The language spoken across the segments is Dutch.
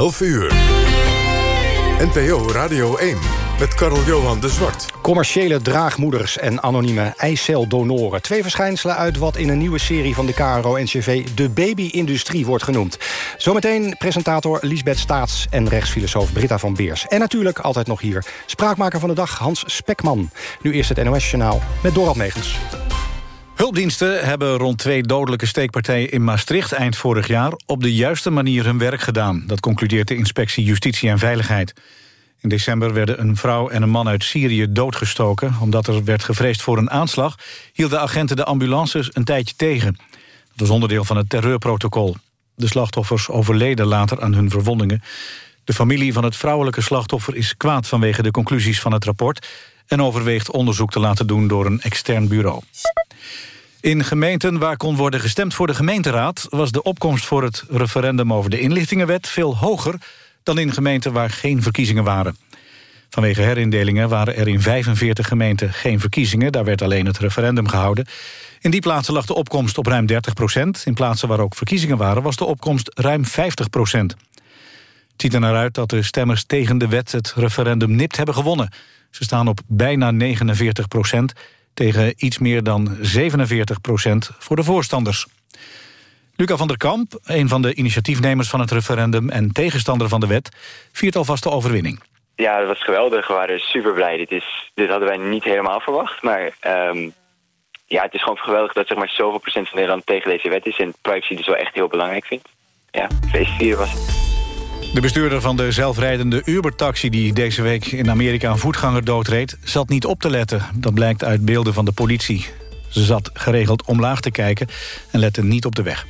11 uur. NPO Radio 1 met Karel Johan de Zwart. Commerciële draagmoeders en anonieme eiceldonoren. Twee verschijnselen uit wat in een nieuwe serie van de KRO-NCV... de baby-industrie wordt genoemd. Zometeen presentator Lisbeth Staats en rechtsfilosoof Britta van Beers. En natuurlijk altijd nog hier spraakmaker van de dag Hans Spekman. Nu eerst het NOS-journaal met Dorald Megens. Hulpdiensten hebben rond twee dodelijke steekpartijen in Maastricht eind vorig jaar op de juiste manier hun werk gedaan. Dat concludeert de inspectie Justitie en Veiligheid. In december werden een vrouw en een man uit Syrië doodgestoken. Omdat er werd gevreesd voor een aanslag... hielden agenten de ambulances een tijdje tegen. Dat was onderdeel van het terreurprotocol. De slachtoffers overleden later aan hun verwondingen. De familie van het vrouwelijke slachtoffer is kwaad vanwege de conclusies van het rapport... en overweegt onderzoek te laten doen door een extern bureau. In gemeenten waar kon worden gestemd voor de gemeenteraad... was de opkomst voor het referendum over de inlichtingenwet veel hoger... dan in gemeenten waar geen verkiezingen waren. Vanwege herindelingen waren er in 45 gemeenten geen verkiezingen. Daar werd alleen het referendum gehouden. In die plaatsen lag de opkomst op ruim 30 procent. In plaatsen waar ook verkiezingen waren was de opkomst ruim 50 procent. Het ziet er naar uit dat de stemmers tegen de wet het referendum nipt hebben gewonnen. Ze staan op bijna 49 procent tegen iets meer dan 47 procent voor de voorstanders. Luca van der Kamp, een van de initiatiefnemers van het referendum... en tegenstander van de wet, viert alvast de overwinning. Ja, dat was geweldig. We waren super blij. Dit, is, dit hadden wij niet helemaal verwacht. Maar um, ja, het is gewoon geweldig dat zeg maar, zoveel procent van Nederland tegen deze wet is... en privacy dus wel echt heel belangrijk vindt. Ja, feest vieren was het. De bestuurder van de zelfrijdende Uber-taxi... die deze week in Amerika een voetganger doodreed... zat niet op te letten. Dat blijkt uit beelden van de politie. Ze zat geregeld omlaag te kijken en lette niet op de weg.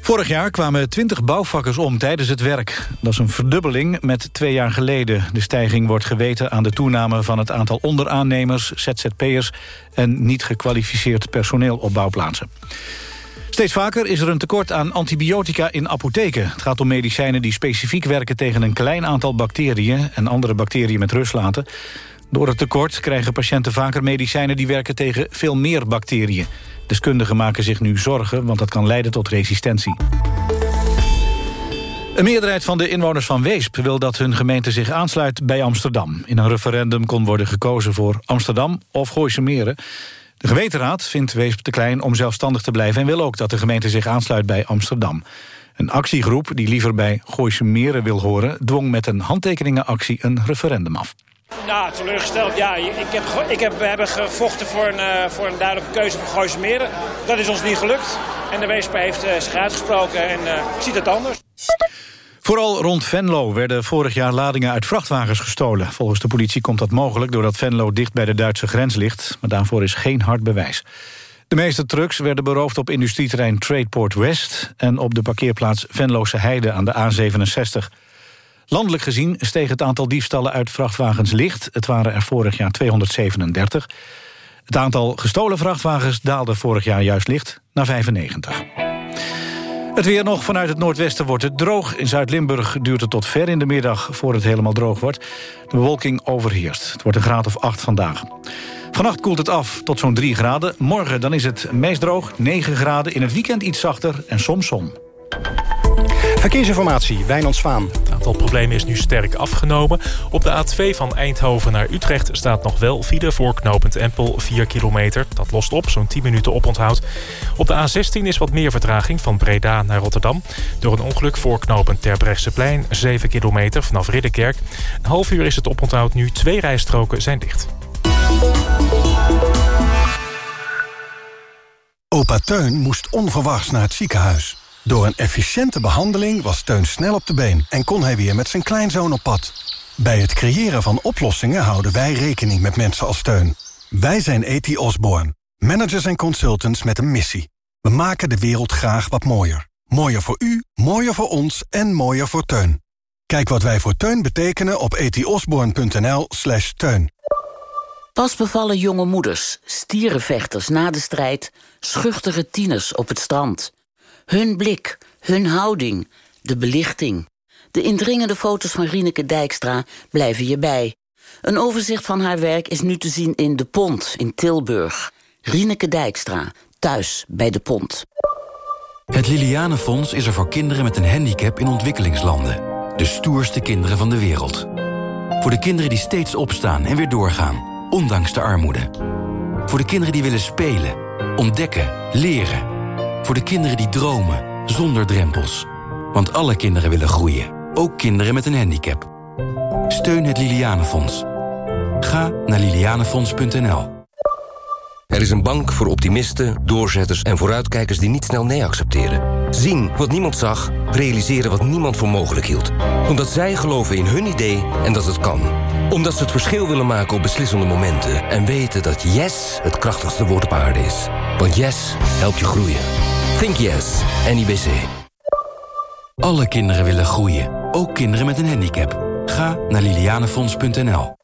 Vorig jaar kwamen 20 bouwvakkers om tijdens het werk. Dat is een verdubbeling met twee jaar geleden. De stijging wordt geweten aan de toename van het aantal onderaannemers... ZZP'ers en niet gekwalificeerd personeel op bouwplaatsen. Steeds vaker is er een tekort aan antibiotica in apotheken. Het gaat om medicijnen die specifiek werken tegen een klein aantal bacteriën... en andere bacteriën met rust laten. Door het tekort krijgen patiënten vaker medicijnen die werken tegen veel meer bacteriën. Deskundigen maken zich nu zorgen, want dat kan leiden tot resistentie. Een meerderheid van de inwoners van Weesp wil dat hun gemeente zich aansluit bij Amsterdam. In een referendum kon worden gekozen voor Amsterdam of Gooise Meren. De gemeenteraad vindt Weesp te klein om zelfstandig te blijven... en wil ook dat de gemeente zich aansluit bij Amsterdam. Een actiegroep die liever bij Gooise Meren wil horen... dwong met een handtekeningenactie een referendum af. Ja, teleurgesteld. Ja, ik heb, ik heb, we hebben gevochten voor een, uh, voor een duidelijke keuze voor Gooise Meren. Dat is ons niet gelukt. En de Weesp heeft uh, zich uitgesproken en uh, ziet het anders. Vooral rond Venlo werden vorig jaar ladingen uit vrachtwagens gestolen. Volgens de politie komt dat mogelijk doordat Venlo dicht bij de Duitse grens ligt. Maar daarvoor is geen hard bewijs. De meeste trucks werden beroofd op industrieterrein Tradeport West... en op de parkeerplaats Venlose Heide aan de A67. Landelijk gezien steeg het aantal diefstallen uit vrachtwagens licht. Het waren er vorig jaar 237. Het aantal gestolen vrachtwagens daalde vorig jaar juist licht naar 95. Het weer nog vanuit het noordwesten wordt het droog. In Zuid-Limburg duurt het tot ver in de middag voor het helemaal droog wordt. De bewolking overheerst. Het wordt een graad of 8 vandaag. Vannacht koelt het af tot zo'n 3 graden. Morgen dan is het meest droog, 9 graden. In het weekend iets zachter en soms zon. Verkeersinformatie, Wijnand Zwaan. Aantal problemen is nu sterk afgenomen. Op de A2 van Eindhoven naar Utrecht staat nog wel file voor knooppunt Empel 4 kilometer. Dat lost op, zo'n 10 minuten oponthoud. Op de A16 is wat meer vertraging van Breda naar Rotterdam. Door een ongeluk voor knooppunt Terbrechtseplein 7 kilometer vanaf Ridderkerk. Een half uur is het oponthoud nu, twee rijstroken zijn dicht. Opa Teun moest onverwachts naar het ziekenhuis. Door een efficiënte behandeling was Teun snel op de been... en kon hij weer met zijn kleinzoon op pad. Bij het creëren van oplossingen houden wij rekening met mensen als Teun. Wij zijn E.T. Osborne, managers en consultants met een missie. We maken de wereld graag wat mooier. Mooier voor u, mooier voor ons en mooier voor Teun. Kijk wat wij voor Teun betekenen op etiosborn.nl slash teun. Pas bevallen jonge moeders, stierenvechters na de strijd... schuchtere tieners op het strand... Hun blik, hun houding, de belichting. De indringende foto's van Rieneke Dijkstra blijven je bij. Een overzicht van haar werk is nu te zien in De Pont in Tilburg. Rieneke Dijkstra, thuis bij De Pont. Het Lilianenfonds is er voor kinderen met een handicap in ontwikkelingslanden. de stoerste kinderen van de wereld. Voor de kinderen die steeds opstaan en weer doorgaan, ondanks de armoede. Voor de kinderen die willen spelen, ontdekken, leren. Voor de kinderen die dromen, zonder drempels. Want alle kinderen willen groeien, ook kinderen met een handicap. Steun het Lilianenfonds. Ga naar lilianenfonds.nl. Er is een bank voor optimisten, doorzetters en vooruitkijkers die niet snel nee accepteren. Zien wat niemand zag, realiseren wat niemand voor mogelijk hield. Omdat zij geloven in hun idee en dat het kan. Omdat ze het verschil willen maken op beslissende momenten. En weten dat yes het krachtigste woord op aarde is. Want yes helpt je groeien. Think yes, NIBC. Alle kinderen willen groeien, ook kinderen met een handicap. Ga naar lilianenfonds.nl.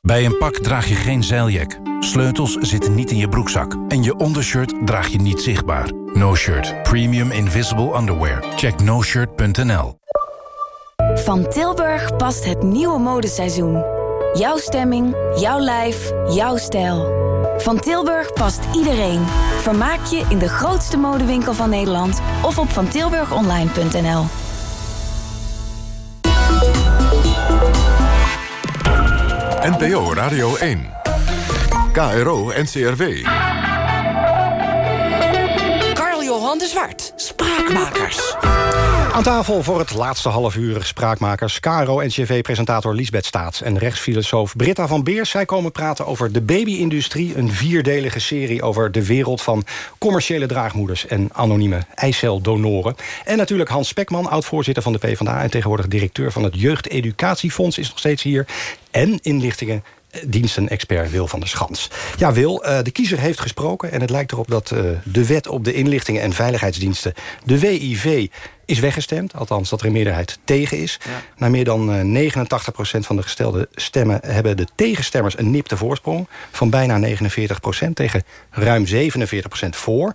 Bij een pak draag je geen zeiljak. Sleutels zitten niet in je broekzak. En je ondershirt draag je niet zichtbaar. No Shirt. Premium Invisible Underwear. Check noshirt.nl Van Tilburg past het nieuwe modeseizoen. Jouw stemming, jouw lijf, jouw stijl. Van Tilburg past iedereen. Vermaak je in de grootste modewinkel van Nederland... of op vantilburgonline.nl. NPO Radio 1. KRO NCRW. Zwart. Spraakmakers. Aan tafel voor het laatste half uur spraakmakers... KRO-NCV-presentator Lisbeth Staats en rechtsfilosoof Britta van Beers. Zij komen praten over de baby-industrie. Een vierdelige serie over de wereld van commerciële draagmoeders... en anonieme eiceldonoren. En natuurlijk Hans Spekman, oud-voorzitter van de PvdA... en tegenwoordig directeur van het Jeugdeducatiefonds... is nog steeds hier. En inlichtingen dienstenexpert Wil van der Schans. Ja, Wil, uh, de kiezer heeft gesproken... en het lijkt erop dat uh, de wet op de inlichtingen en veiligheidsdiensten... de WIV is weggestemd. Althans, dat er een meerderheid tegen is. Ja. Na meer dan uh, 89% van de gestelde stemmen... hebben de tegenstemmers een nipte voorsprong... van bijna 49% tegen ruim 47% voor.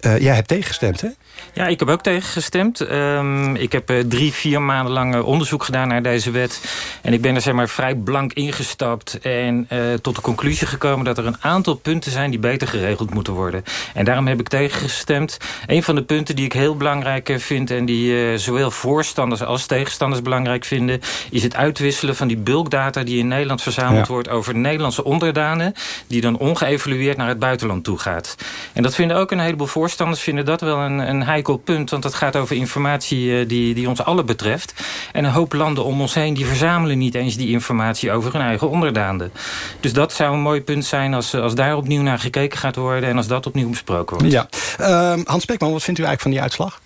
jij hebt tegengestemd, hè? Ja, ik heb ook tegengestemd. Um, ik heb uh, drie, vier maanden lang uh, onderzoek gedaan naar deze wet. En ik ben er zeg maar vrij blank ingestapt. En uh, tot de conclusie gekomen dat er een aantal punten zijn... die beter geregeld moeten worden. En daarom heb ik tegengestemd. Een van de punten die ik heel belangrijk vind... en die zowel voorstanders als tegenstanders belangrijk vinden... is het uitwisselen van die bulkdata die in Nederland verzameld ja. wordt... over Nederlandse onderdanen... die dan ongeëvalueerd naar het buitenland toe gaat. En dat vinden ook een heleboel voorstanders... vinden dat wel een, een heikel punt, want het gaat over informatie die, die ons allen betreft. En een hoop landen om ons heen die verzamelen niet eens die informatie over hun eigen onderdaanden. Dus dat zou een mooi punt zijn als, als daar opnieuw naar gekeken gaat worden en als dat opnieuw besproken wordt. Ja. Uh, Hans Spekman, wat vindt u eigenlijk van die uitslag?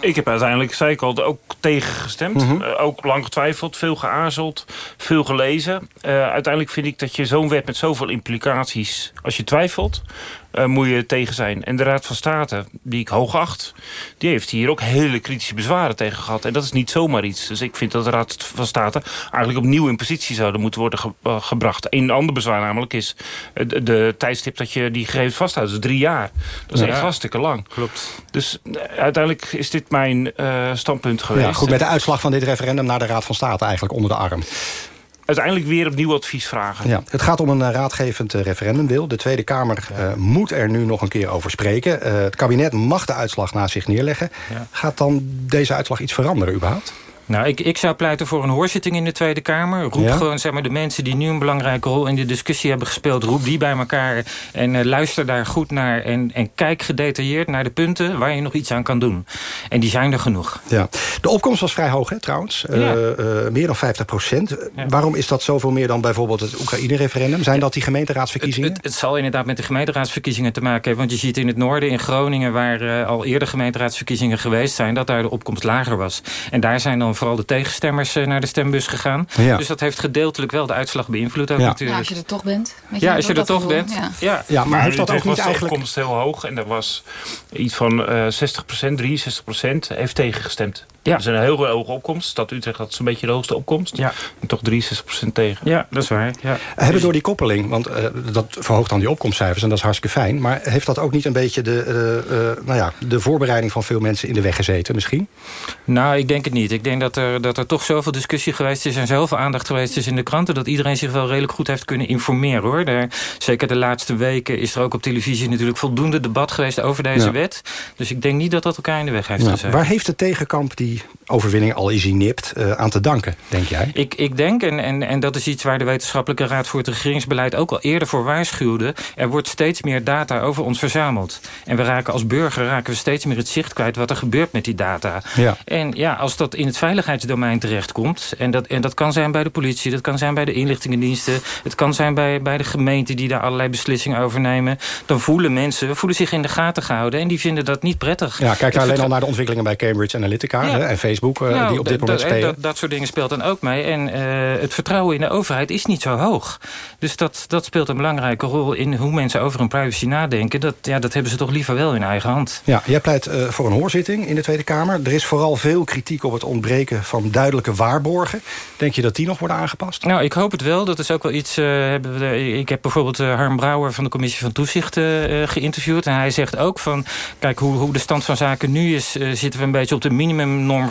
Ik heb uiteindelijk, zei ik al, ook tegen gestemd. Mm -hmm. uh, ook lang getwijfeld, veel geaarzeld, veel gelezen. Uh, uiteindelijk vind ik dat je zo'n wet met zoveel implicaties... als je twijfelt, uh, moet je tegen zijn. En de Raad van State, die ik hoog acht... die heeft hier ook hele kritische bezwaren tegen gehad. En dat is niet zomaar iets. Dus ik vind dat de Raad van State eigenlijk opnieuw in positie zouden moeten worden ge uh, gebracht. Een ander bezwaar namelijk is de, de tijdstip dat je die gegevens vasthoudt. Dus drie jaar. Dat is ja, echt hartstikke lang. Klopt. Dus uiteindelijk is dit mijn uh, standpunt geweest. Ja, goed, met de uitslag van dit referendum naar de Raad van State eigenlijk onder de arm uiteindelijk weer opnieuw advies vragen. Ja, het gaat om een uh, raadgevend uh, referendum, Wil. De Tweede Kamer uh, moet er nu nog een keer over spreken. het kabinet mag de uitslag naast zich neerleggen. Ja. Gaat dan deze uitslag iets veranderen überhaupt? Nou, ik, ik zou pleiten voor een hoorzitting in de Tweede Kamer. Roep ja? gewoon zeg maar, de mensen die nu een belangrijke rol in de discussie hebben gespeeld... roep die bij elkaar en uh, luister daar goed naar... En, en kijk gedetailleerd naar de punten waar je nog iets aan kan doen. En die zijn er genoeg. Ja. De opkomst was vrij hoog, hè, trouwens. Ja. Uh, uh, meer dan 50 procent. Ja. Waarom is dat zoveel meer dan bijvoorbeeld het Oekraïne-referendum? Zijn dat die gemeenteraadsverkiezingen? Het, het, het, zal inderdaad met de gemeenteraadsverkiezingen te maken hebben. Want je ziet in het noorden, in Groningen... waar al eerder gemeenteraadsverkiezingen geweest zijn... dat daar de opkomst lager was. En daar zijn dan vooral de tegenstemmers naar de stembus gegaan. Ja. Dus dat heeft gedeeltelijk wel de uitslag beïnvloed ook ja. natuurlijk. Ja, als je er toch bent. Ja, als je er toch gevoel. bent. Ja, ja. ja maar, maar heeft dat ook niet eigenlijk... De opkomst heel hoog en er was iets van uh, 60% 63% heeft tegengestemd. Ja. Dat is een heel hoge opkomst. Stad Utrecht had zo'n beetje de hoogste opkomst. Ja. En toch 63% tegen. Ja, dat is waar. Ja. Hebben door die koppeling, want uh, dat verhoogt dan die opkomstcijfers... en dat is hartstikke fijn. Maar heeft dat ook niet een beetje de, uh, uh, nou ja, de voorbereiding van veel mensen in de weg gezeten misschien? Nou, ik denk het niet. Ik denk dat er, dat er toch zoveel discussie geweest is... en zoveel aandacht geweest is in de kranten... dat iedereen zich wel redelijk goed heeft kunnen informeren. hoor. Daar, zeker de laatste weken is er ook op televisie natuurlijk voldoende debat geweest over deze ja. wet. Dus ik denk niet dat dat elkaar in de weg heeft ja. gezet. Waar heeft de tegenkamp die die overwinning, al is hij nipt, uh, aan te danken, denk jij? Ik, ik denk, en, en, en dat is iets waar de Wetenschappelijke Raad voor het Regeringsbeleid ook al eerder voor waarschuwde. Er wordt steeds meer data over ons verzameld. En we raken als burger raken we steeds meer het zicht kwijt wat er gebeurt met die data. Ja. En ja, als dat in het veiligheidsdomein terechtkomt, en dat, en dat kan zijn bij de politie, dat kan zijn bij de inlichtingendiensten, het kan zijn bij, bij de gemeente die daar allerlei beslissingen over nemen, dan voelen mensen, voelen zich in de gaten gehouden en die vinden dat niet prettig. Ja, kijk alleen al naar de ontwikkelingen bij Cambridge Analytica ja. en Facebook, uh, nou, die op dit moment spelen. Dat, dat, soort dingen speelt dan ook mee. En uh, het vertrouwen in de overheid is niet zo hoog. Dus dat, dat speelt een belangrijke rol in hoe mensen over hun privacy nadenken. Dat, ja, dat hebben ze toch liever wel in eigen hand. Ja, jij pleit uh, voor een hoorzitting in de Tweede Kamer. Er is vooral veel kritiek op het ontbreken van duidelijke waarborgen. Denk je dat die nog worden aangepast? Nou, ik hoop het wel. Dat is ook wel iets... ik heb bijvoorbeeld Harm Brouwer van de Commissie van Toezicht geïnterviewd. En hij zegt ook van... Kijk, hoe, hoe de stand van zaken nu is... zitten we een beetje op de minimumnorm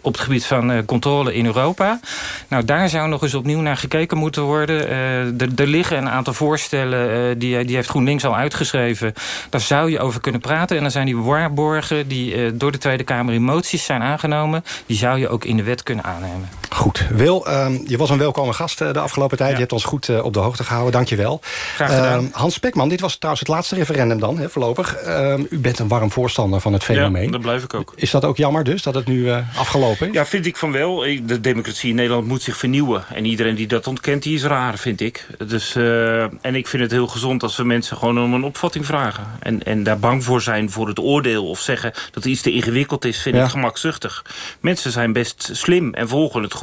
op het gebied van controle in Europa. Nou, daar zou nog eens opnieuw naar gekeken moeten worden. er, er liggen een aantal voorstellen, die, die heeft GroenLinks al uitgeschreven. Daar zou je over kunnen praten. En dan zijn die waarborgen die door de Tweede Kamer in moties zijn aangenomen... die zou je ook in de wet kunnen aannemen. Goed. Wil, uh, je was een welkome gast de afgelopen tijd. Ja. Je hebt ons goed uh, op de hoogte gehouden. Dank je wel. Graag gedaan. Uh, Hans Spekman, dit was trouwens het laatste referendum dan, hè, voorlopig. u bent een warm voorstander van het fenomeen. Ja, dat blijf ik ook. Is dat ook jammer dus, dat het nu afgelopen is? Ja, vind ik van wel. De democratie in Nederland moet zich vernieuwen. En iedereen die dat ontkent, die is raar, vind ik. Dus, en ik vind het heel gezond als we mensen gewoon om een opvatting vragen. En, en daar bang voor zijn voor het oordeel. Of zeggen dat iets te ingewikkeld is, vind ja. ik gemakzuchtig. Mensen zijn best slim en volgen het goed.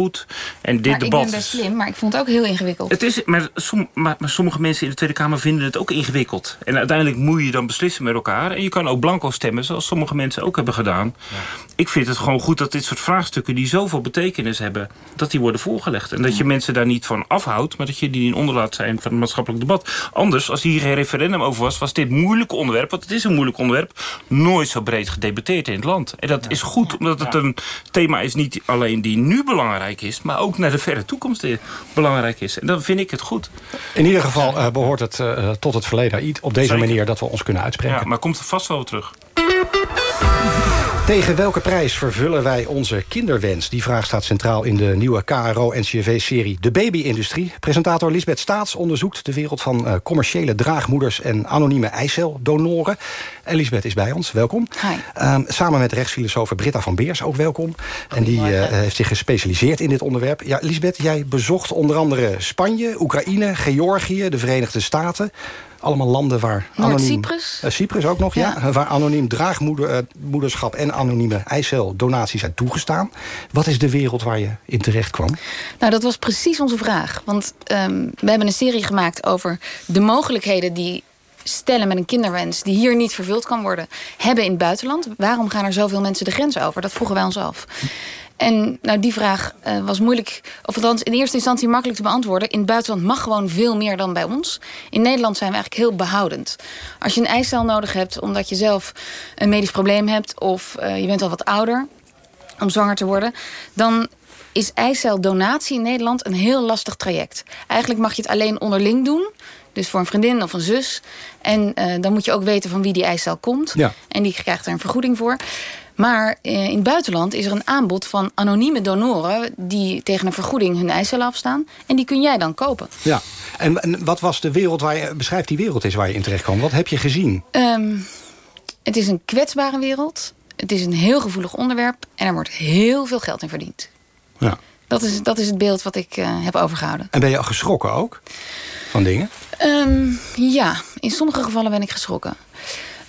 En dit maar debat ik ben best slim, maar ik vond het ook heel ingewikkeld. Het is, maar, som, maar, maar, sommige mensen in de Tweede Kamer vinden het ook ingewikkeld. En uiteindelijk moet je dan beslissen met elkaar. En je kan ook blanco stemmen, zoals sommige mensen ook hebben gedaan. Ja. Ik vind het gewoon goed dat dit soort vraagstukken... die zoveel betekenis hebben, dat die worden voorgelegd. En dat je mensen daar niet van afhoudt... maar dat je die in onderlaat zijn van het maatschappelijk debat. Anders, als hier geen referendum over was... was dit moeilijke onderwerp, want het is een moeilijk onderwerp... nooit zo breed gedebatteerd in het land. En dat ja. is goed, omdat het een thema is niet alleen die nu belangrijk is... maar ook naar de verre toekomst belangrijk is. En dan vind ik het goed. In ieder geval uh, behoort het uh, tot het verleden op deze Zeker. manier dat we ons kunnen uitspreken. Ja, maar komt er vast wel terug. Tegen welke prijs vervullen wij onze kinderwens? Die vraag staat centraal in de nieuwe KRO-NCRV-serie De Baby-industrie. Presentator Lisbeth Staats onderzoekt de wereld van uh, commerciële draagmoeders... en anonieme eiceldonoren. En Lisbeth is bij ons, welkom. Um, samen met rechtsfilosoof Britta van Beers, ook welkom. En die uh, heeft zich gespecialiseerd in dit onderwerp. Ja, Lisbeth, jij bezocht onder andere Spanje, Oekraïne, Georgië... de Verenigde Staten... Allemaal landen waar anoniem... Cyprus? Uh, Cyprus ook nog, ja. ja. Waar anoniem draagmoederschap en anonieme eiceldonaties zijn toegestaan. Wat is de wereld waar je in terecht kwam? Nou, dat was precies onze vraag. Want um, we hebben een serie gemaakt over de mogelijkheden die stellen met een kinderwens... die hier niet vervuld kan worden, hebben in het buitenland. Waarom gaan er zoveel mensen de grens over? Dat vroegen wij ons af. En nou, die vraag uh, was moeilijk, of althans in eerste instantie makkelijk te beantwoorden. In het buitenland mag gewoon veel meer dan bij ons. In Nederland zijn we eigenlijk heel behoudend. Als je een eicel nodig hebt omdat je zelf een medisch probleem hebt... of uh, je bent al wat ouder om zwanger te worden... dan is eiceldonatie in Nederland een heel lastig traject. Eigenlijk mag je het alleen onderling doen... Dus voor een vriendin of een zus. En uh, dan moet je ook weten van wie die eicel komt. Ja. En die krijgt er een vergoeding voor. Maar in het buitenland is er een aanbod van anonieme donoren... die tegen een vergoeding hun eicellen afstaan. En die kun jij dan kopen. Ja, en, en wat was de wereld waar je... beschrijft die wereld is waar je in terecht kwam. Wat heb je gezien? Um, het is een kwetsbare wereld. Het is een heel gevoelig onderwerp. En er wordt heel veel geld in verdiend. Ja. Dat is, dat is het beeld wat ik uh, heb overgehouden. En ben je al geschrokken ook? Van dingen? Um, ja, in sommige gevallen ben ik geschrokken.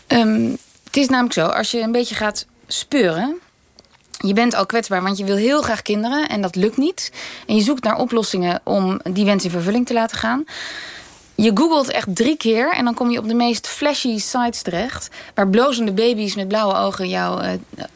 Um, het is namelijk zo, als je een beetje gaat speuren... je bent al kwetsbaar, want je wil heel graag kinderen... en dat lukt niet. En je zoekt naar oplossingen om die wens in vervulling te laten gaan... Je googelt echt drie keer en dan kom je op de meest flashy sites terecht... waar blozende baby's met blauwe ogen jou uh,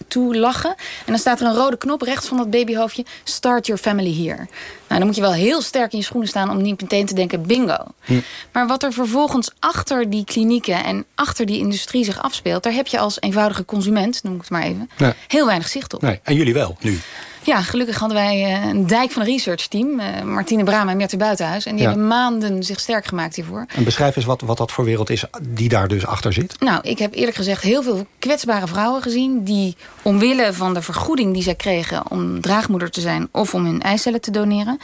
toe lachen. En dan staat er een rode knop rechts van dat babyhoofdje... Start your family here. Nou, dan moet je wel heel sterk in je schoenen staan... om niet meteen te denken bingo. Hm. Maar wat er vervolgens achter die klinieken... en achter die industrie zich afspeelt... daar heb je als eenvoudige consument, noem ik het maar even... Nee. heel weinig zicht op. Nee. En jullie wel, nu? Ja, gelukkig hadden wij eh, een dijk van een researchteam. Uh, Martine Brama en Merte Buitenhuis. En die Ja. hebben maanden zich sterk gemaakt hiervoor. En beschrijf eens wat, wat dat voor wereld is die daar dus achter zit. Nou, ik heb eerlijk gezegd heel veel kwetsbare vrouwen gezien... die omwille van de vergoeding die zij kregen om draagmoeder te zijn... of om hun eicellen te doneren...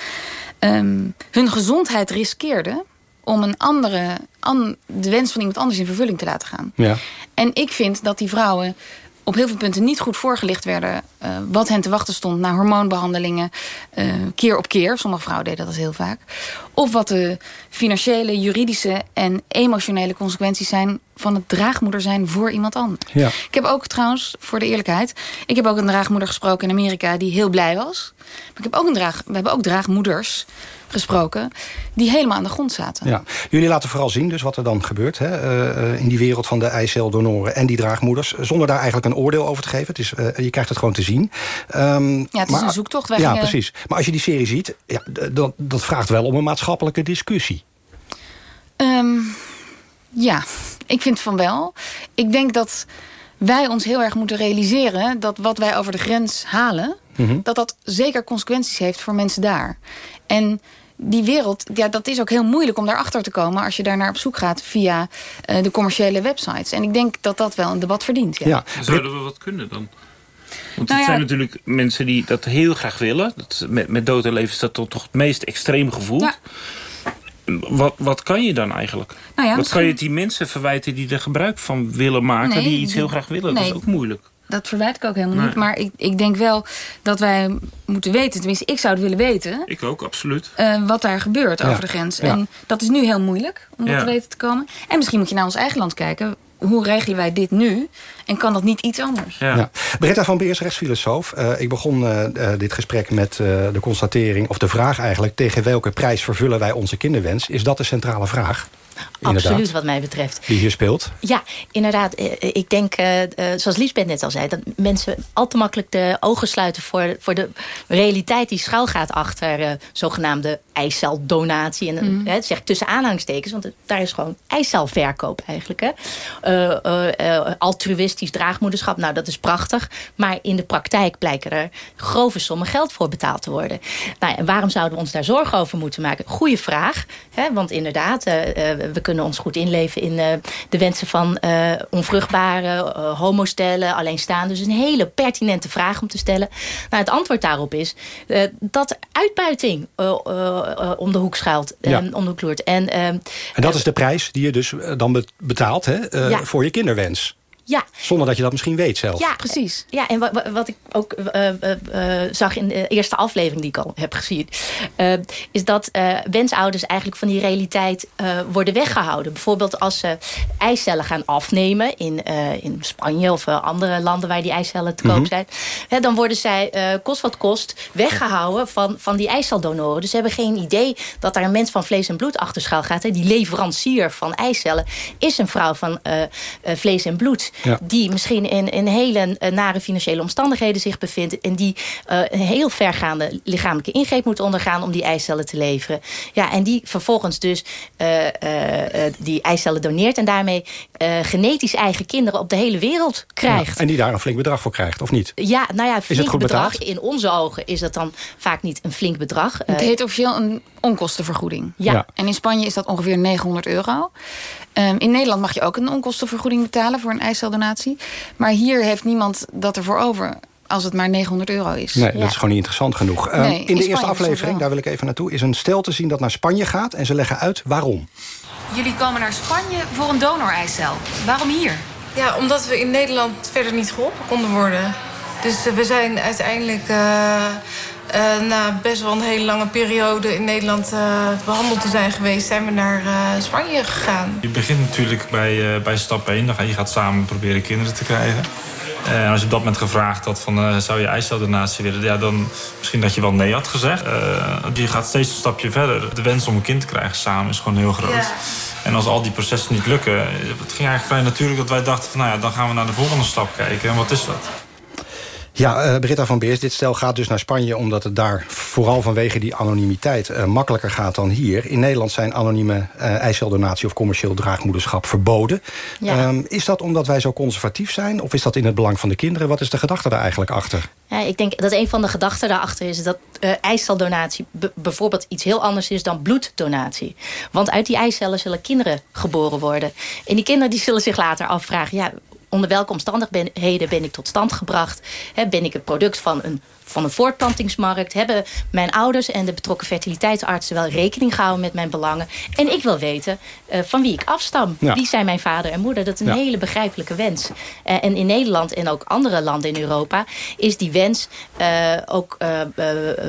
ehm, hun gezondheid riskeerden om een andere, an- de wens van iemand anders in vervulling te laten gaan. Ja. En ik vind dat die vrouwen op heel veel punten niet goed voorgelicht werden... eh, wat hen te wachten stond na hormoonbehandelingen eh, keer op keer. Sommige vrouwen deden dat heel vaak. Of wat de financiële, juridische en emotionele consequenties zijn... van het draagmoeder zijn voor iemand anders. Ja. Ik heb ook trouwens, voor de eerlijkheid... ik heb ook een draagmoeder gesproken in Amerika die heel blij was. Maar ik heb ook een draag, we hebben ook draagmoeders gesproken... die helemaal aan de grond zaten. Ja. Jullie laten vooral zien dus wat er dan gebeurt hè, eh, eh, in die wereld van de eiceldonoren en die draagmoeders. Zonder daar eigenlijk een oordeel over te geven. Het is, eh, je krijgt het gewoon te zien. Ehm, Ja, het is een zoektocht. Wij ja, gingen- precies. Maar als je die serie ziet, ja, dat, dat vraagt wel om een maatschappelijke discussie. Ehm, ja, ik vind van wel. Ik denk dat wij ons heel erg moeten realiseren... dat wat wij over de grens halen... Mhm. dat dat zeker consequenties heeft voor mensen daar. En die wereld, ja, dat is ook heel moeilijk om daarachter te komen... als je daar naar op zoek gaat via eh, de commerciële websites. En ik denk dat dat wel een debat verdient. Ja. Zouden we wat kunnen dan? Want Nou het ja- zijn natuurlijk mensen die dat heel graag willen. Dat, met, met dood en leven is dat toch, toch het meest extreme gevoel. Ja. Wat, wat kan je dan eigenlijk? Nou ja, wat misschien- kan je die mensen verwijten die er gebruik van willen maken... Nee, die iets die- heel graag willen? Dat is ook moeilijk. Dat verwijt ik ook helemaal Nee. niet. Maar ik, ik denk wel dat wij moeten weten... tenminste, ik zou het willen weten... Ik ook, absoluut. eh, wat daar gebeurt Ja. over de grens. Ja. En dat is nu heel moeilijk om dat Ja. te weten te komen. En misschien moet je naar ons eigen land kijken. Hoe regelen wij dit nu? En kan dat niet iets anders? Ja. Britta van Beers, rechtsfilosoof. Eh, ik begon eh, eh, dit gesprek met eh, de constatering, of de vraag eigenlijk... tegen welke prijs vervullen wij onze kinderwens? Is dat de centrale vraag? Inderdaad, Absoluut, wat mij betreft. Die hier speelt. Ja, inderdaad. Eh, eh, Ik denk, eh, zoals Liesbeth net al zei... dat mensen al te makkelijk de ogen sluiten... voor, voor de realiteit die schuilgaat achter eh, zogenaamde eiceldonatie. En Mhm. hè, zeg ik tussen aanhalingstekens, want het- daar is gewoon eicelverkoop eigenlijk. Hè. Eh, eh, eh, altruïstisch draagmoederschap, nou dat is prachtig. Maar in de praktijk blijken er grove sommen geld voor betaald te worden. Nou, en waarom zouden we ons daar zorgen over moeten maken? Goeie vraag. Hè, want inderdaad, we kunnen ons goed inleven in eh, de wensen van eh, onvruchtbare, eh, homostellen, alleenstaanden. Dus een hele pertinente vraag om te stellen. Nou, het antwoord daarop is eh, dat uitbuiting eh, eh, eh, om de hoek schuilt, eh, Ja. om de hoek loert. En, eh, En dat is de prijs die je dus eh, dan be- betaalt hè, eh, Ja. voor je kinderwens. Ja, Zonder dat je dat misschien weet zelf. Ja, precies. Ja, en wat, wat ik ook eh, eh, eh, zag in de eerste aflevering die ik al heb gezien... is dat eh, wensouders eigenlijk van die realiteit eh, worden weggehouden. Bijvoorbeeld als ze eicellen gaan afnemen in, eh, in Spanje... of andere landen waar die eicellen te koop Mhm. zijn... Hè, dan worden zij, eh, kost wat kost, weggehouden van, van die eiceldonoren. Dus ze hebben geen idee dat daar een mens van vlees en bloed achter schuil gaat. Hè. Die leverancier van eicellen is een vrouw van eh, eh, vlees en bloed... Ja. die misschien in, in hele eh, nare financiële omstandigheden zich bevindt... en die eh, een heel vergaande lichamelijke ingreep moet ondergaan... om die eicellen te leveren. Ja, en die vervolgens dus eh, eh, eh, die eicellen doneert... en daarmee eh, genetisch eigen kinderen op de hele wereld krijgt. Ja, en die daar een flink bedrag voor krijgt, of niet? Ja, nou ja, het flink goed bedrag. betaald? In onze ogen is dat dan vaak niet een flink bedrag. Het heet officieel een onkostenvergoeding. Ja. Ja. En in Spanje is dat ongeveer 900 euro. Ehm, in Nederland mag je ook een onkostenvergoeding betalen voor een eiceldonatie. Maar hier heeft niemand dat ervoor over als het maar 900 euro is. Nee, dat is gewoon niet interessant genoeg. Eh, Nee, in in de Spanje eerste aflevering, daar wil ik even naartoe... is een stel te zien dat naar Spanje gaat en ze leggen uit waarom. Jullie komen naar Spanje voor een donoreicel. Waarom hier? Ja, omdat we in Nederland verder niet geholpen konden worden. Dus eh, we zijn uiteindelijk eh, eh, na best wel een hele lange periode in Nederland eh, behandeld te zijn geweest, zijn we naar eh, Spanje gegaan. Je begint natuurlijk bij, bij stap 1. Dan ga je gaat samen proberen kinderen te krijgen. En als je op dat moment gevraagd had van zou je eiceldonatie willen, ja, dan misschien dat je wel nee had gezegd. Je gaat steeds een stapje verder. De wens om een kind te krijgen samen is gewoon heel groot. Ja. En als al die processen niet lukken, het ging eigenlijk vrij natuurlijk dat wij dachten van nou ja, dan gaan we naar de volgende stap kijken. En wat is dat? Ja, eh, Britta van Beers, dit stel gaat dus naar Spanje... omdat het daar vooral vanwege die anonimiteit eh, makkelijker gaat dan hier. In Nederland zijn anonieme eh eiceldonatie of commercieel draagmoederschap verboden. Ja. Ehm, is dat omdat wij zo conservatief zijn of is dat in het belang van de kinderen? Wat is de gedachte daar eigenlijk achter? Ja, ik denk dat een van de gedachten daarachter is dat uh, eiceldonatie bijvoorbeeld iets heel anders is dan bloeddonatie. Want uit die eicellen zullen kinderen geboren worden. En die kinderen die zullen zich later afvragen, ja, onder welke omstandigheden ben ik tot stand gebracht? ben ik het product van een van een voortplantingsmarkt... hebben mijn ouders en de betrokken fertiliteitsartsen... wel rekening gehouden met mijn belangen. En ik wil weten uh, van wie ik afstam. Wie zijn mijn vader en moeder? Dat is een hele begrijpelijke wens. Uh, en in Nederland en ook andere landen in Europa... is die wens uh, ook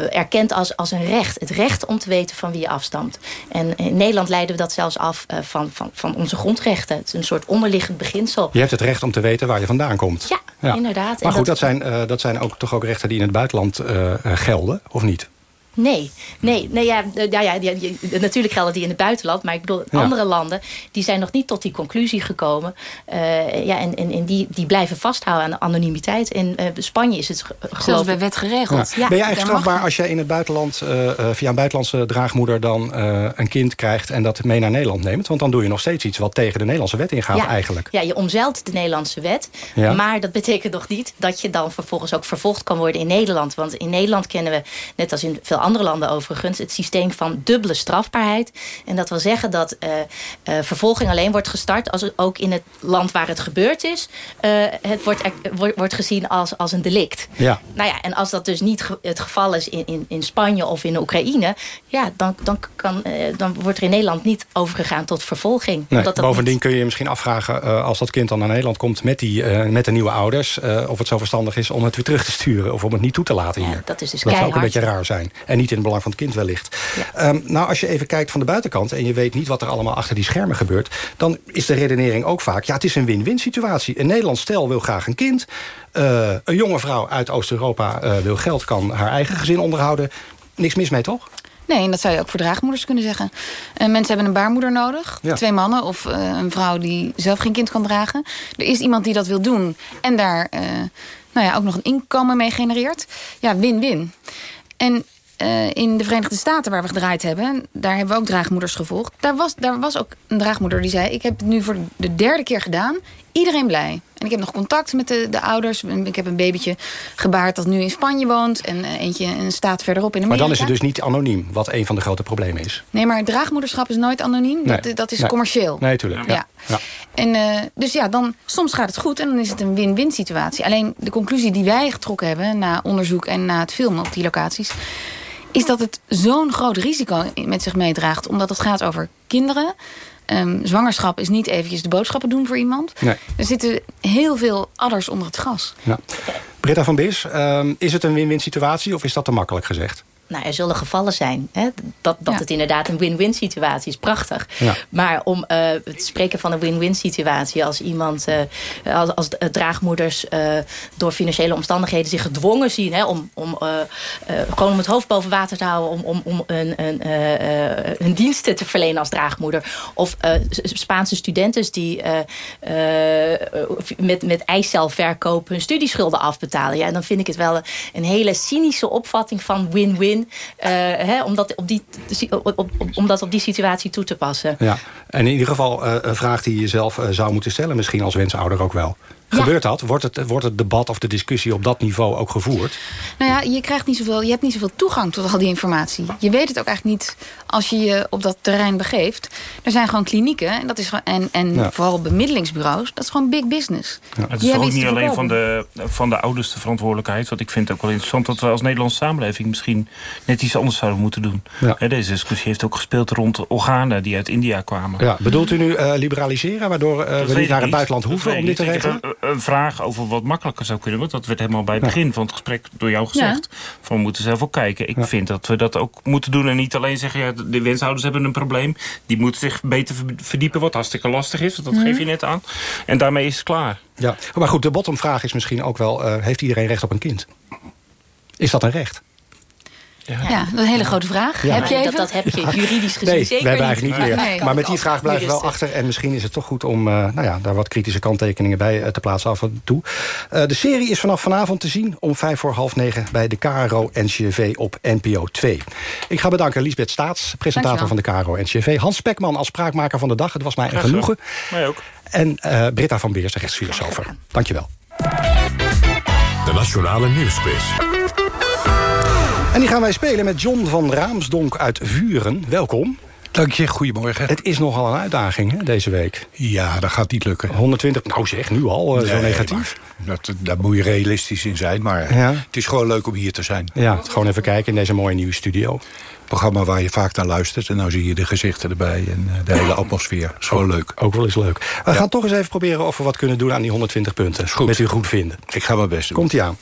erkend als, als een recht. Het recht om te weten van wie je afstamt. En in Nederland leiden we dat zelfs af van, van, van onze grondrechten. Het is een soort onderliggend beginsel. Je hebt het recht om te weten waar je vandaan komt. Ja, ja. inderdaad. Maar goed, dat, dat zijn, dat zijn ook toch ook rechten die in het buitenland buitenland uh, gelden, of niet? Nee, nee, nee ja, ja, ja, ja, natuurlijk gelden die in het buitenland. Maar ik bedoel, andere landen die zijn nog niet tot die conclusie gekomen. Uh, ja, en en, en die, die blijven vasthouden aan de anonimiteit. In uh, Spanje is het Zelfs bij wet geregeld. Ja. ben je eigenlijk strafbaar als je in het buitenland... Uh, via een buitenlandse draagmoeder dan een kind krijgt... en dat mee naar Nederland neemt? Want dan doe je nog steeds iets wat tegen de Nederlandse wet ingaat ja, eigenlijk. Ja, je omzeilt de Nederlandse wet. Maar dat betekent nog niet dat je dan vervolgens ook vervolgd kan worden in Nederland. Want in Nederland kennen we, net als in veel andere landen overigens... het systeem van dubbele strafbaarheid. En dat wil zeggen dat uh, uh, vervolging alleen wordt gestart... als het ook in het land waar het gebeurd is... Uh, het wordt, wordt, wordt gezien als, als een delict. Ja. Nou ja, en als dat dus niet ge het geval is in, in, in Spanje of in Oekraïne... ja, dan, dan, kan, dan wordt er in Nederland niet overgegaan tot vervolging. Nee, bovendien kun je je misschien afvragen... als dat kind dan naar Nederland komt met, die, met de nieuwe ouders... of het zo verstandig is om het weer terug te sturen... of om het niet toe te laten hier. Ja, dat is dus dat zou ook een beetje raar zijn. En niet in het belang van het kind wellicht. Ja. Um, nou, als je even kijkt van de buitenkant... en je weet niet wat er allemaal achter die schermen gebeurt... dan is de redenering ook vaak... ja, het is een win-win situatie. Een Nederlands stel wil graag een kind. Uh, een jonge vrouw uit Oost-Europa uh, wil geld... kan haar eigen gezin onderhouden. Niks mis mee, toch? Nee, en dat zou je ook voor draagmoeders kunnen zeggen. Uh, mensen hebben een baarmoeder nodig. Ja. Twee mannen of uh, een vrouw die zelf geen kind kan dragen. Er is iemand die dat wil doen en daar uh, nou ja, ook nog een inkomen mee genereert. Ja, win-win. En uh, in de Verenigde Staten waar we gedraaid hebben... daar hebben we ook draagmoeders gevolgd. Daar was, daar was ook een draagmoeder die zei... ik heb het nu voor de derde keer gedaan. Iedereen blij. En ik heb nog contact met de, de ouders. Ik heb een babytje gebaard dat nu in Spanje woont. En uh, eentje een staat verderop in Amerika. Maar dan is het dus niet anoniem, wat een van de grote problemen is. Nee, maar draagmoederschap is nooit anoniem. Nee. Dat, dat is nee. commercieel. Nee, tuurlijk. Ja. ja. ja. En, uh, dus ja, dan, soms gaat het goed en dan is het een win-win situatie. Alleen de conclusie die wij getrokken hebben... na onderzoek en na het filmen op die locaties is dat het zo'n groot risico met zich meedraagt. Omdat het gaat over kinderen. Um, zwangerschap is niet eventjes de boodschappen doen voor iemand. Nee. Er zitten heel veel adders onder het gras. Ja. Britta van Bis, um, is het een win-win situatie of is dat te makkelijk gezegd? Nou, er zullen gevallen zijn. Hè? Dat, dat ja. het inderdaad een win-win situatie is. Prachtig. Ja. Maar om uh, te spreken van een win-win situatie... als iemand, uh, als, als draagmoeders uh, door financiële omstandigheden... zich gedwongen zien hè, om, om gewoon om het hoofd boven water te houden... om, om, om een, een, hun diensten te verlenen als draagmoeder. Of Spaanse studenten die met, met eicel hun studieschulden afbetalen. Ja, dan vind ik het wel een hele cynische opvatting van win-win uh, hè, om, dat op die, om dat op die situatie toe te passen. Ja, en in ieder geval uh, een vraag die je zelf uh, zou moeten stellen... misschien als wensouder ook wel. Gebeurt dat? Wordt het, wordt het debat of de discussie op dat niveau ook gevoerd? Nou ja, je, krijgt niet zoveel, je hebt niet zoveel toegang tot al die informatie. Je weet het ook eigenlijk niet als je je op dat terrein begeeft. Er zijn gewoon klinieken en, dat is, en, en ja. vooral bemiddelingsbureaus. Dat is gewoon big business. Ja. Het is ook niet alleen van de, van de ouders de verantwoordelijkheid. Want ik vind het ook wel interessant dat we als Nederlandse samenleving... misschien net iets anders zouden moeten doen. Ja. Deze discussie heeft ook gespeeld rond organen die uit India kwamen. Ja. Bedoelt u nu uh, liberaliseren, waardoor uh, we niet naar het buitenland hoeven om dit te regelen? Een vraag over wat makkelijker zou kunnen. Want dat werd helemaal bij het begin van het gesprek door jou gezegd. Ja. Van we moeten zelf ook kijken. Ik ja. vind dat we dat ook moeten doen. En niet alleen zeggen, ja, de wenshouders hebben een probleem. Die moeten zich beter verdiepen, wat hartstikke lastig is. Dat mm. geef je net aan. En daarmee is het klaar. Ja, maar goed, de bottomvraag is misschien ook wel... Uh, heeft iedereen recht op een kind? Is dat een recht? Ja. ja, dat is een hele grote vraag. Ja. Heb je even? Dat, dat heb je juridisch gezien nee, zeker we hebben eigenlijk niet meer. Nee. Maar met die vraag blijven we wel achter. En misschien is het toch goed om uh, nou ja, daar wat kritische kanttekeningen bij uh, te plaatsen af en toe. Uh, de serie is vanaf vanavond te zien om vijf voor half negen... bij de KRO-NCV op NPO 2. Ik ga bedanken Lisbeth Staats, presentator van de KRO-NCV. Hans Spekman als spraakmaker van de dag. Het was mij een genoegen. Mij ook. En Britta van Beers, de rechtsfilosoof. Dankjewel. De de Nationale Nieuwsquiz. En die gaan wij spelen met John van Raamsdonk uit Vuren. Welkom. Dank je, goedemorgen. Het is nogal een uitdaging hè, deze week. Ja, dat gaat niet lukken. 120, nou zeg, nu al, uh, zo negatief. maar Dat, daar moet je realistisch in zijn, maar Ja. het is gewoon leuk om hier te zijn. Ja, gewoon even kijken in deze mooie nieuwe studio. Programma waar je vaak naar luistert en nou zie je de gezichten erbij en eh, de hele atmosfeer. is gewoon leuk. Ook wel eens leuk. We gaan toch eens even proberen of we wat kunnen doen aan die 120 punten. Met u goed vinden. Ik ga mijn best doen. Komt ie aan.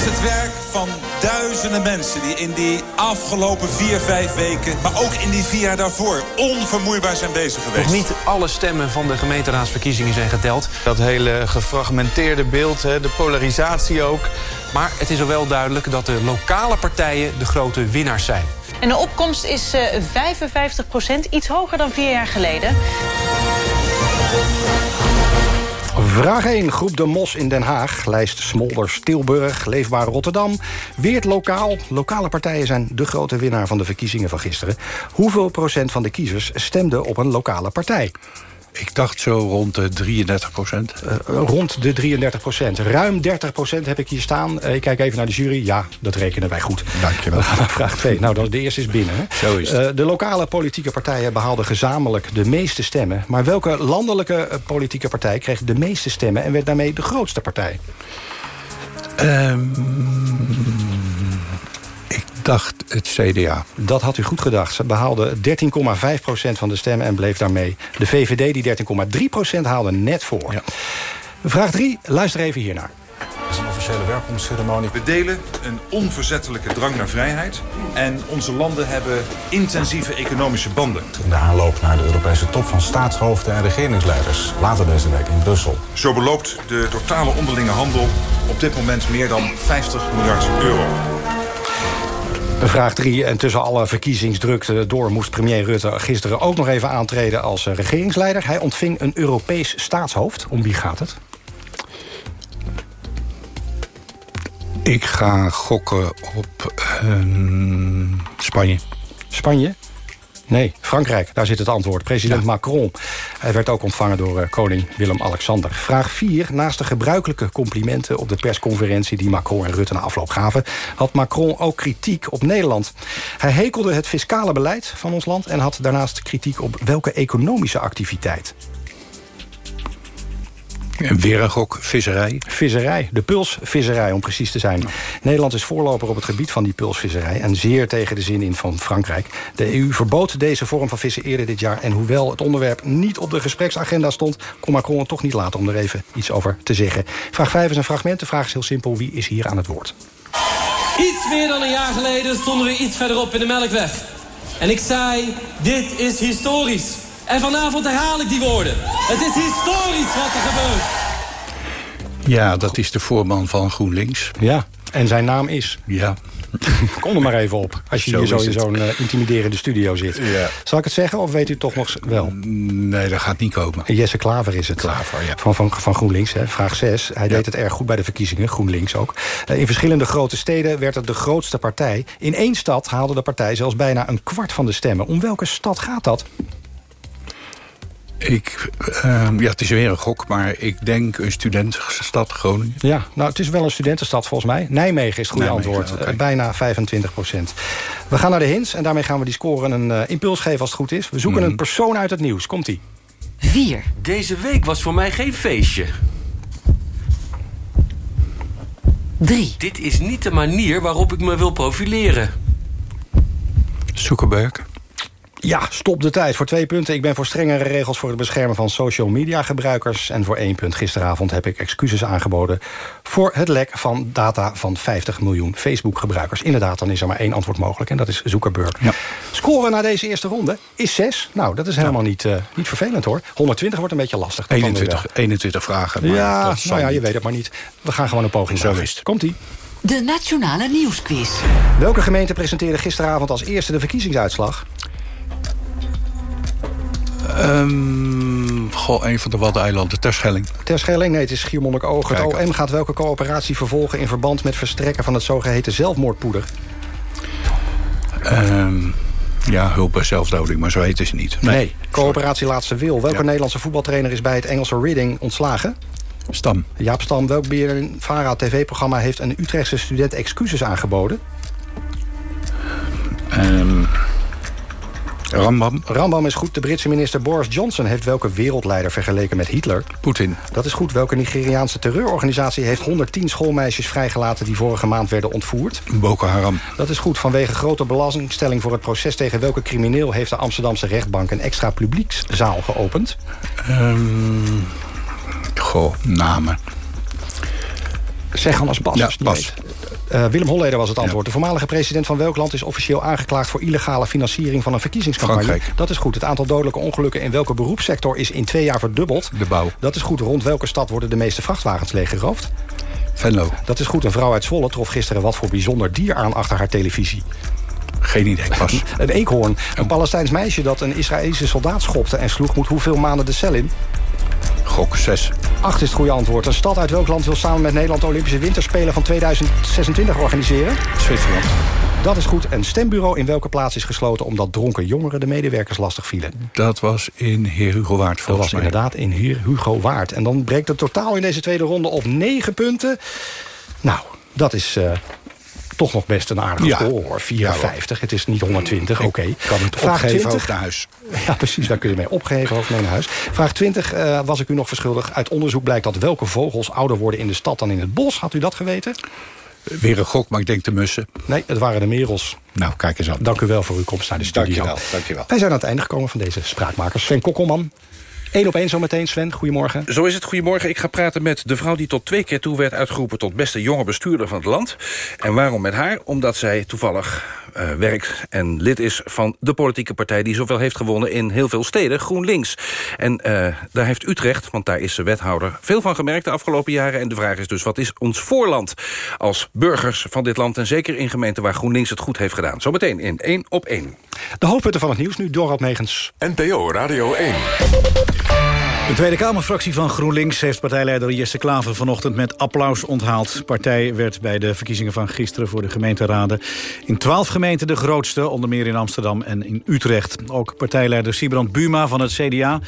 Is het werk van duizenden mensen die in die afgelopen vier, vijf weken... maar ook in die vier jaar daarvoor onvermoeibaar zijn bezig geweest. Nog niet alle stemmen van de gemeenteraadsverkiezingen zijn geteld. Dat hele gefragmenteerde beeld, hè, de polarisatie ook. Maar het is al wel duidelijk dat de lokale partijen de grote winnaars zijn. En de opkomst is eh, 55 procent, iets hoger dan vier jaar geleden. Vraag 1. Groep De Mos in Den Haag. Lijst Smolders Tilburg. Leefbaar Rotterdam. Weert lokaal. Lokale partijen zijn de grote winnaar van de verkiezingen van gisteren. Hoeveel procent van de kiezers stemde op een lokale partij? Ik dacht zo rond de 33 procent. Eh, rond de 33 procent. Ruim 30 procent heb ik hier staan. Eh, ik kijk even naar de jury. Ja, dat rekenen wij goed. Dankjewel. We gaan naar vraag 2. Nou, dan de eerste is binnen. Hè? Zo is het. Eh, de lokale politieke partijen behaalden gezamenlijk de meeste stemmen. Maar welke landelijke politieke partij kreeg de meeste stemmen... en werd daarmee de grootste partij? Ehm, ik dacht het CDA. Dat had u goed gedacht. Ze behaalden 13,5 procent van de stemmen en bleef daarmee. De VVD, die 13,3 procent haalde, net voor. Vraag 3, luister even hiernaar. Het is een officiële welkomstceremonie. We delen een onverzettelijke drang naar vrijheid. En onze landen hebben intensieve economische banden. In de aanloop naar de Europese top van staatshoofden en regeringsleiders. Later deze week in Brussel. Zo beloopt de totale onderlinge handel op dit moment meer dan 50 miljard euro. Vraag 3. En tussen alle verkiezingsdrukte door moest premier Rutte gisteren ook nog even aantreden als eh, regeringsleider. Hij ontving een Europees staatshoofd. Om wie gaat het? Ik ga gokken op ehm, Spanje. Spanje? Nee, Frankrijk. Daar zit het antwoord. President Macron. Hij werd ook ontvangen door eh, koning Willem-Alexander. Vraag 4. Naast de gebruikelijke complimenten op de persconferentie... die Macron en Rutte na afloop gaven... had Macron ook kritiek op Nederland. Hij hekelde het fiscale beleid van ons land... en had daarnaast kritiek op welke economische activiteit? En weer een gok, visserij. Visserij, de pulsvisserij om precies te zijn. Nederland is voorloper op het gebied van die pulsvisserij... en zeer tegen de zin in van Frankrijk. De EU verbood deze vorm van vissen eerder dit jaar... en hoewel het onderwerp niet op de gespreksagenda stond... kon Macron het toch niet laten om er even iets over te zeggen. Vraag 5 is een fragment. De vraag is heel simpel. Wie is hier aan het woord? Iets meer dan een jaar geleden stonden we iets verderop in de Melkweg. En ik zei, dit is historisch. En vanavond herhaal ik die woorden. Het is historisch wat er gebeurt. Ja, dat is de voorman van GroenLinks. Ja, en zijn naam is? Ja. Kom er maar even op, als je Zo hier zo in zo'n eh, intimiderende studio zit. Ja. Zal ik het zeggen of weet u het toch nog wel? Nee, dat gaat niet komen. Jesse Klaver is het. Klaver, ja. Van, van, van GroenLinks, hè. vraag 6. Hij deed het erg goed bij de verkiezingen, GroenLinks ook. Eh, In verschillende grote steden werd het de grootste partij. In één stad haalde de partij zelfs bijna een kwart van de stemmen. Om welke stad gaat dat? Ik, ehm, ja, het is weer een gok, maar ik denk een studentenstad Groningen. Ja, nou, het is wel een studentenstad volgens mij. Nijmegen is het goede Nijmegen, antwoord. Eh, bijna 25 procent. We gaan naar de hints en daarmee gaan we die score een eh, impuls geven als het goed is. We zoeken Mhm. een persoon uit het nieuws. Komt-ie. 4. Deze week was voor mij geen feestje. 3. Dit is niet de manier waarop ik me wil profileren. Zuckerberg. Ja, stop de tijd voor twee punten. Ik ben voor strengere regels voor het beschermen van social media gebruikers. En voor één punt gisteravond heb ik excuses aangeboden... voor het lek van data van 50 miljoen Facebook-gebruikers. Inderdaad, dan is er maar één antwoord mogelijk en dat is Zuckerberg. Scoren na deze eerste ronde is 6. Nou, dat is helemaal niet, eh, niet vervelend hoor. 120 wordt een beetje lastig. dat dan weer 21, 21 vragen. maar Ja, dat nou ja, je niet. weet het maar niet. We gaan gewoon een poging Zo het. Komt-ie. De Nationale Nieuwsquiz. Welke gemeente presenteerde gisteravond als eerste de verkiezingsuitslag? Ehm, goh, een van de Waddeneilanden, Terschelling. Terschelling, nee, het is Schiermonnikoog. Het. OM gaat welke coöperatie vervolgen... in verband met verstrekken van het zogeheten zelfmoordpoeder? Ehm, Ja, hulp bij zelfdoding, maar zo heten ze niet. Nee, coöperatie Laatste Wil. Welke Nederlandse voetbaltrainer is bij het Engelse Reading ontslagen? Stam. Jaap Stam. Welk BNVARA TV-programma heeft een Utrechtse student excuses aangeboden? Um, Rambam. Rambam is goed. De Britse minister Boris Johnson heeft welke wereldleider vergeleken met Hitler? Poetin. Dat is goed. Welke Nigeriaanse terreurorganisatie heeft 110 schoolmeisjes vrijgelaten die vorige maand werden ontvoerd? Boko Haram. Dat is goed. Vanwege grote belangstelling voor het proces tegen welke crimineel heeft de Amsterdamse rechtbank een extra publiekszaal geopend? Um, goh, namen. Zeg Bas. Ja, als Bas. weet. Uh, Willem Holleder was het antwoord. De voormalige president van welk land is officieel aangeklaagd... voor illegale financiering van een verkiezingscampagne? Frankrijk. Dat is goed. Het aantal dodelijke ongelukken in welke beroepssector is in twee jaar verdubbeld? De bouw. Dat is goed. Rond welke stad worden de meeste vrachtwagens leeggeroofd? Venlo. Dat is goed. Een vrouw uit Zwolle trof gisteren wat voor bijzonder dier aan achter haar televisie. Geen idee, Bas. een eekhoorn. Een Palestijns meisje dat een Israëlische soldaat schopte en sloeg... moet hoeveel maanden de cel in? Gok 6. 8 is het goede antwoord. Een stad uit welk land wil samen met Nederland de Olympische Winterspelen van 2026 organiseren? Zwitserland. Dat is goed. Een stembureau in welke plaats is gesloten... omdat dronken jongeren de medewerkers lastig vielen? Dat was in Heer Hugo Waard Dat was mij. inderdaad in Heer Hugo Waard. En dan breekt het totaal in deze tweede ronde op 9 punten. Nou, dat is... eh, toch nog best een aardige Ja. score, hoor. 54. het is niet 120, oké. Kan het Vraag opgeven 20. ook naar huis. Ja, precies. Daar kun je mee opgeven ook mee naar huis. Vraag 20 eh, was ik u nog verschuldigd. Uit onderzoek blijkt dat welke vogels ouder worden in de stad dan in het bos. Had u dat geweten? Weer een gok, maar ik denk de mussen. Nee, het waren de merels. Nou, kijk eens aan. Dank u wel voor uw komst naar de studio. Dankjewel, dankjewel. Wij zijn aan het einde gekomen van deze spraakmakers. Sven Kokkelman. Eén op één zometeen, Sven. Goedemorgen. Zo is het. Goedemorgen. Ik ga praten met de vrouw die tot twee keer toe werd uitgeroepen... tot beste jonge bestuurder van het land. En waarom met haar? Omdat zij toevallig eh, werkt en lid is van de politieke partij... die zoveel heeft gewonnen in heel veel steden, GroenLinks. En eh, daar heeft Utrecht, want daar is ze wethouder... veel van gemerkt de afgelopen jaren. En de vraag is dus, wat is ons voorland als burgers van dit land... en zeker in gemeenten waar GroenLinks het goed heeft gedaan? Zometeen in één op één. De hoofdpunten van het nieuws nu, Dorot Megens. NPO Radio 1. De Tweede Kamerfractie van GroenLinks heeft partijleider Jesse Klaver vanochtend met applaus onthaald. De partij werd bij de verkiezingen van gisteren voor de gemeenteraden in twaalf gemeenten de grootste, onder meer in Amsterdam en in Utrecht. Ook partijleider Sibrand Buma van het CDA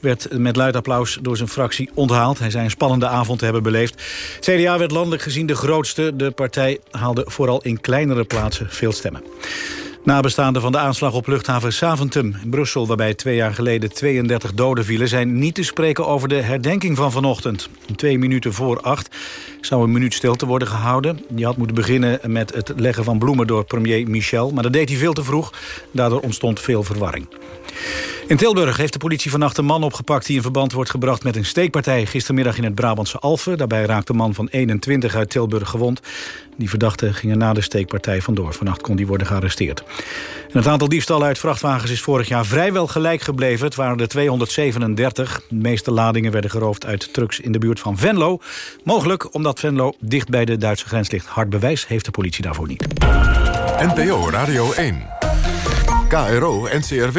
werd met luid applaus door zijn fractie onthaald. Hij zei een spannende avond te hebben beleefd. Het CDA werd landelijk gezien de grootste. De partij haalde vooral in kleinere plaatsen veel stemmen. Nabestaanden van de aanslag op luchthaven Saventum in Brussel... waarbij twee jaar geleden 32 doden vielen... zijn niet te spreken over de herdenking van vanochtend. Om twee minuten voor acht zou een minuut stilte worden gehouden. Die had moeten beginnen met het leggen van bloemen door premier Michel... maar dat deed hij veel te vroeg. Daardoor ontstond veel verwarring. In Tilburg heeft de politie vannacht een man opgepakt... die in verband wordt gebracht met een steekpartij... gistermiddag in het Brabantse Alphen. Daarbij raakte een man van 21 uit Tilburg gewond. Die verdachte ging er na de steekpartij vandoor. Vannacht kon die worden gearresteerd. Het aantal diefstallen uit vrachtwagens is vorig jaar vrijwel gelijk gebleven. Het waren er 237. De meeste ladingen werden geroofd uit trucks in de buurt van Venlo. Mogelijk omdat Venlo dicht bij de Duitse grens ligt. Hard bewijs heeft de politie daarvoor niet. NPO Radio 1. KRO NCRW.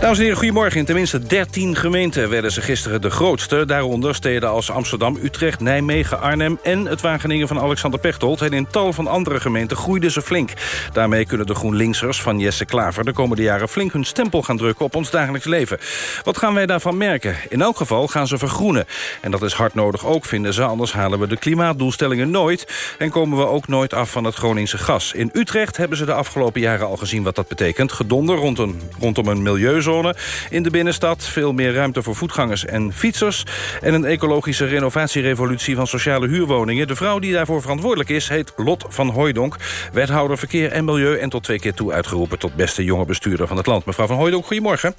Dames en heren, goedemorgen. In tenminste 13 gemeenten werden ze gisteren de grootste. Daaronder steden als Amsterdam, Utrecht, Nijmegen, Arnhem... en het Wageningen van Alexander Pechtold. En in tal van andere gemeenten groeiden ze flink. Daarmee kunnen de GroenLinksers van Jesse Klaver... de komende jaren flink hun stempel gaan drukken op ons dagelijks leven. Wat gaan wij daarvan merken? In elk geval gaan ze vergroenen. En dat is hard nodig ook, vinden ze. Anders halen we de klimaatdoelstellingen nooit... en komen we ook nooit af van het Groningse gas. In Utrecht hebben ze de afgelopen jaren al gezien wat dat betekent. Gedonder rond een, rondom een milieuzone in de binnenstad. Veel meer ruimte voor voetgangers en fietsers. En een ecologische renovatierevolutie van sociale huurwoningen. De vrouw die daarvoor verantwoordelijk is, heet Lot van Hooijdonk. Wethouder Verkeer en Milieu en tot twee keer toe uitgeroepen... tot beste jonge bestuurder van het land. Mevrouw van Hooijdonk, goedemorgen.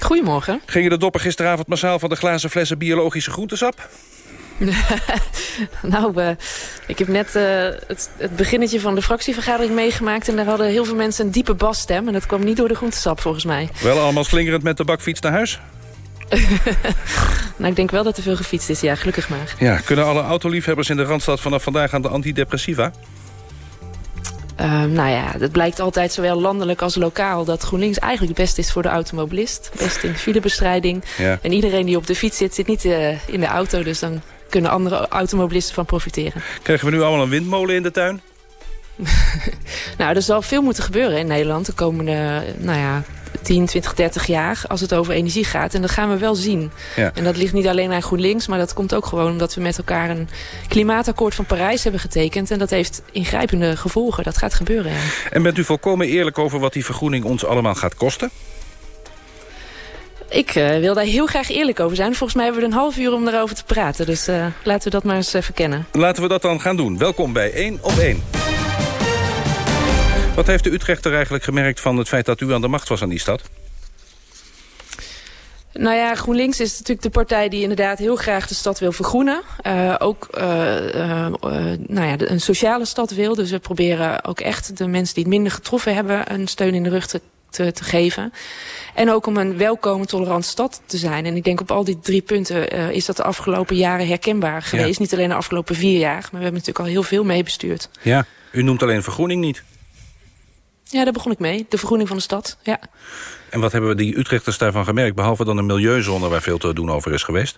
Goedemorgen. Gingen de doppen gisteravond massaal van de glazen flessen biologische groentesap? nou, eh, ik heb net eh, het, het beginnetje van de fractievergadering meegemaakt... en daar hadden heel veel mensen een diepe basstem... en dat kwam niet door de groentesap, volgens mij. Wel allemaal slingerend met de bakfiets naar huis? nou, ik denk wel dat er veel gefietst is, ja, gelukkig maar. Ja, kunnen alle autoliefhebbers in de Randstad vanaf vandaag aan de antidepressiva? Ehm, nou ja, het blijkt altijd zowel landelijk als lokaal... dat GroenLinks eigenlijk het beste is voor de automobilist. Best in filebestrijding. Ja. En iedereen die op de fiets zit, zit niet eh, in de auto. Dus dan kunnen andere automobilisten van profiteren. Krijgen we nu allemaal een windmolen in de tuin? Nou, er zal veel moeten gebeuren in Nederland de komende nou ja, 10, 20, 30 jaar als het over energie gaat. En dat gaan we wel zien. Ja. En dat ligt niet alleen aan GroenLinks, maar dat komt ook gewoon omdat we met elkaar een klimaatakkoord van Parijs hebben getekend. En dat heeft ingrijpende gevolgen. Dat gaat gebeuren, ja. En bent u volkomen eerlijk over wat die vergroening ons allemaal gaat kosten? Ik eh, wil daar heel graag eerlijk over zijn. Volgens mij hebben we een half uur om daarover te praten. Dus eh, laten we dat maar eens even kennen. Laten we dat dan gaan doen. Welkom bij 1 op 1. Wat heeft de Utrechter eigenlijk gemerkt van het feit dat u aan de macht was aan die stad? Nou ja, GroenLinks is natuurlijk de partij die inderdaad heel graag de stad wil vergroenen. Uh, ook uh, uh, nou ja, een sociale stad wil. Dus we proberen ook echt de mensen die het minder getroffen hebben... een steun in de rug te, te, te geven. En ook om een welkome, tolerante stad te zijn. En ik denk op al die drie punten is dat de afgelopen jaren herkenbaar geweest. Ja. Niet alleen de afgelopen vier jaar, maar we hebben natuurlijk al heel veel meebestuurd. Ja, u noemt alleen vergroening niet. Ja, daar begon ik mee. De vergroening van de stad, ja. En wat hebben we die Utrechters daarvan gemerkt... behalve dan een milieuzone waar veel te doen over is geweest?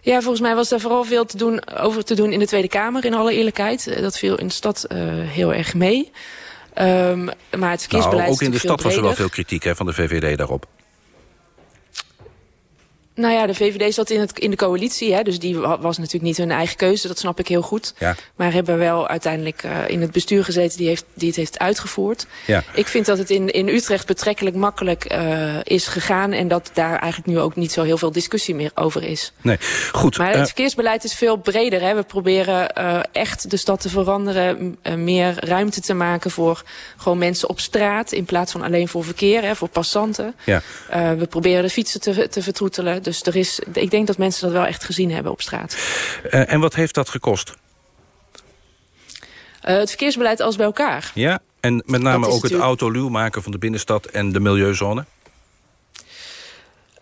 Ja, volgens mij was daar vooral veel te doen, over te doen in de Tweede Kamer, in alle eerlijkheid. Dat viel in de stad uh, heel erg mee. Um, maar het verkeersbeleid nou, ook in de stad was er wel veel kritiek hè, van de VVD daarop. Nou ja, de VVD zat in, het, in de coalitie, hè, dus die was natuurlijk niet hun eigen keuze, dat snap ik heel goed. Ja. Maar hebben wel uiteindelijk uh, in het bestuur gezeten die, heeft, die het heeft uitgevoerd. Ja. Ik vind dat het in, in Utrecht betrekkelijk makkelijk uh, is gegaan en dat daar eigenlijk nu ook niet zo heel veel discussie meer over is. Nee, goed. Maar het verkeersbeleid is veel breder. Hè. We proberen echt de stad te veranderen, meer ruimte te maken voor gewoon mensen op straat in plaats van alleen voor verkeer, hè, voor passanten. Ja. we proberen de fietsen te, te vertroetelen. Dus er is, ik denk dat mensen dat wel echt gezien hebben op straat. Uh, en wat heeft dat gekost? Uh, het verkeersbeleid als bij elkaar. Ja, en met name ook natuurlijk... het autoluw maken van de binnenstad en de milieuzone?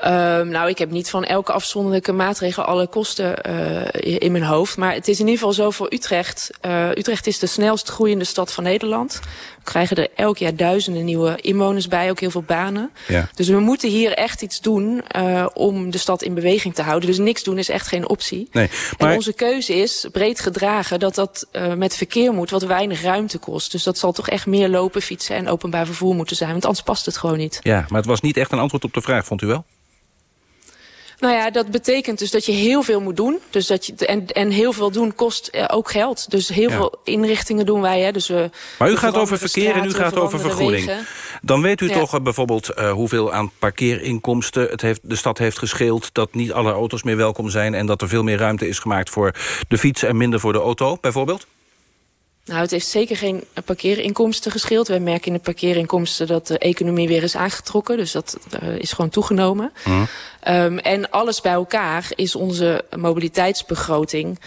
Uh, nou, ik heb niet van elke afzonderlijke maatregel alle kosten uh, in mijn hoofd. Maar het is in ieder geval zo voor Utrecht. Uh, Utrecht is de snelst groeiende stad van Nederland. We krijgen er elk jaar duizenden nieuwe inwoners bij, ook heel veel banen. Ja. Dus we moeten hier echt iets doen om de stad in beweging te houden. Dus niks doen is echt geen optie. Nee, maar... En onze keuze is, breed gedragen, dat dat met verkeer moet wat weinig ruimte kost. Dus dat zal toch echt meer lopen, fietsen en openbaar vervoer moeten zijn. Want anders past het gewoon niet. Ja, maar het was niet echt een antwoord op de vraag, vond u wel? Nou ja, dat betekent dus dat je heel veel moet doen. Dus dat je, en, en heel veel doen kost uh, ook geld. Dus heel Ja. veel inrichtingen doen wij. Hè. Dus we, Maar u gaat over verkeer en u gaat over vergroening. wegen. Dan weet u Ja. toch uh, bijvoorbeeld uh, hoeveel aan parkeerinkomsten het heeft, de stad heeft gescheeld... dat niet alle auto's meer welkom zijn... en dat er veel meer ruimte is gemaakt voor de fiets en minder voor de auto, bijvoorbeeld? Nou, het heeft zeker geen parkeerinkomsten gescheeld. Wij merken in de parkeerinkomsten dat de economie weer is aangetrokken. Dus dat uh, is gewoon toegenomen. Mhm. Um, en alles bij elkaar is onze mobiliteitsbegroting.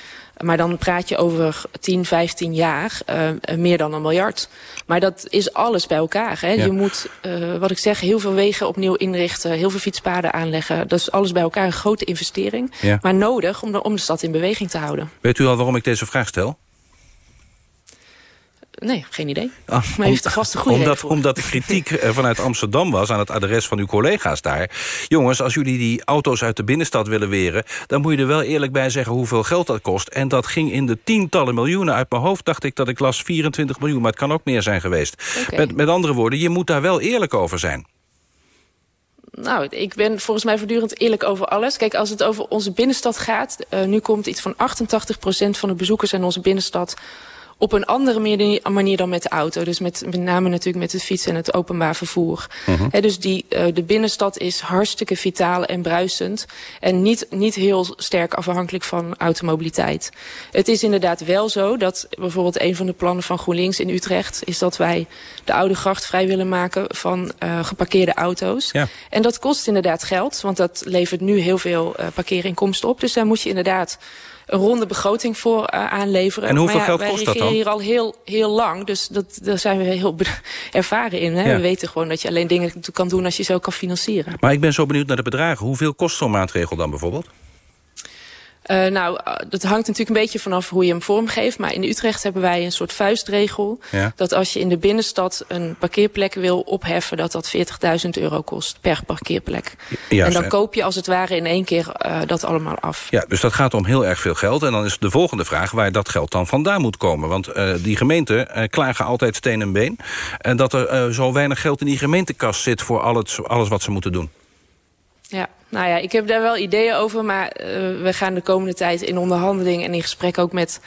Maar dan praat je over 10, 15 jaar, uh, meer dan een miljard. Maar dat is alles bij elkaar. Hè? Ja. Je moet, uh, wat ik zeg, heel veel wegen opnieuw inrichten. Heel veel fietspaden aanleggen. Dat is alles bij elkaar een grote investering. Ja. Maar nodig om de, om de stad in beweging te houden. Weet u al waarom ik deze vraag stel? Nee, geen idee. Ah, maar heeft vast een goede omdat, omdat de kritiek eh, vanuit Amsterdam was aan het adres van uw collega's daar. Jongens, als jullie die auto's uit de binnenstad willen weren... dan moet je er wel eerlijk bij zeggen hoeveel geld dat kost. En dat ging in de tientallen miljoenen. Uit mijn hoofd dacht ik dat ik las 24 miljoen, maar het kan ook meer zijn geweest. Met, met andere woorden, je moet daar wel eerlijk over zijn. Nou, ik ben volgens mij voortdurend eerlijk over alles. Kijk, als het over onze binnenstad gaat... Uh, nu komt iets van 88% van de bezoekers in onze binnenstad... op een andere manier, manier dan met de auto. Dus met, met name natuurlijk met het fietsen en het openbaar vervoer. Mhm. He, dus die, uh, de binnenstad is hartstikke vitaal en bruisend. En niet, niet heel sterk afhankelijk van automobiliteit. Het is inderdaad wel zo dat bijvoorbeeld een van de plannen van GroenLinks in Utrecht... is dat wij de Oude Gracht vrij willen maken van uh, geparkeerde auto's. Ja. En dat kost inderdaad geld, want dat levert nu heel veel uh, parkeerinkomsten op. Dus daar moet je inderdaad een ronde begroting voor uh, aanleveren. En hoeveel maar ja, geld wij kost dat regeren dan? hier al heel, heel lang, dus dat, daar zijn we heel ervaren in. Hè? Ja. We weten gewoon dat je alleen dingen kan doen als je zo kan financieren. Maar ik ben zo benieuwd naar de bedragen. Hoeveel kost zo'n maatregel dan bijvoorbeeld? Uh, nou, dat hangt natuurlijk een beetje vanaf hoe je hem vormgeeft. Maar in Utrecht hebben wij een soort vuistregel. Ja. Dat als je in de binnenstad een parkeerplek wil opheffen... dat dat 40.000 euro kost per parkeerplek. En dan koop je als het ware in één keer uh, dat allemaal af. Ja, dus dat gaat om heel erg veel geld. En dan is de volgende vraag waar dat geld dan vandaan moet komen. Want uh, die gemeenten klagen altijd steen en been. En dat er zo weinig geld in die gemeentekast zit... voor alles, alles wat ze moeten doen. Ja, nou ja, ik heb daar wel ideeën over, maar uh, we gaan de komende tijd in onderhandeling en in gesprek ook met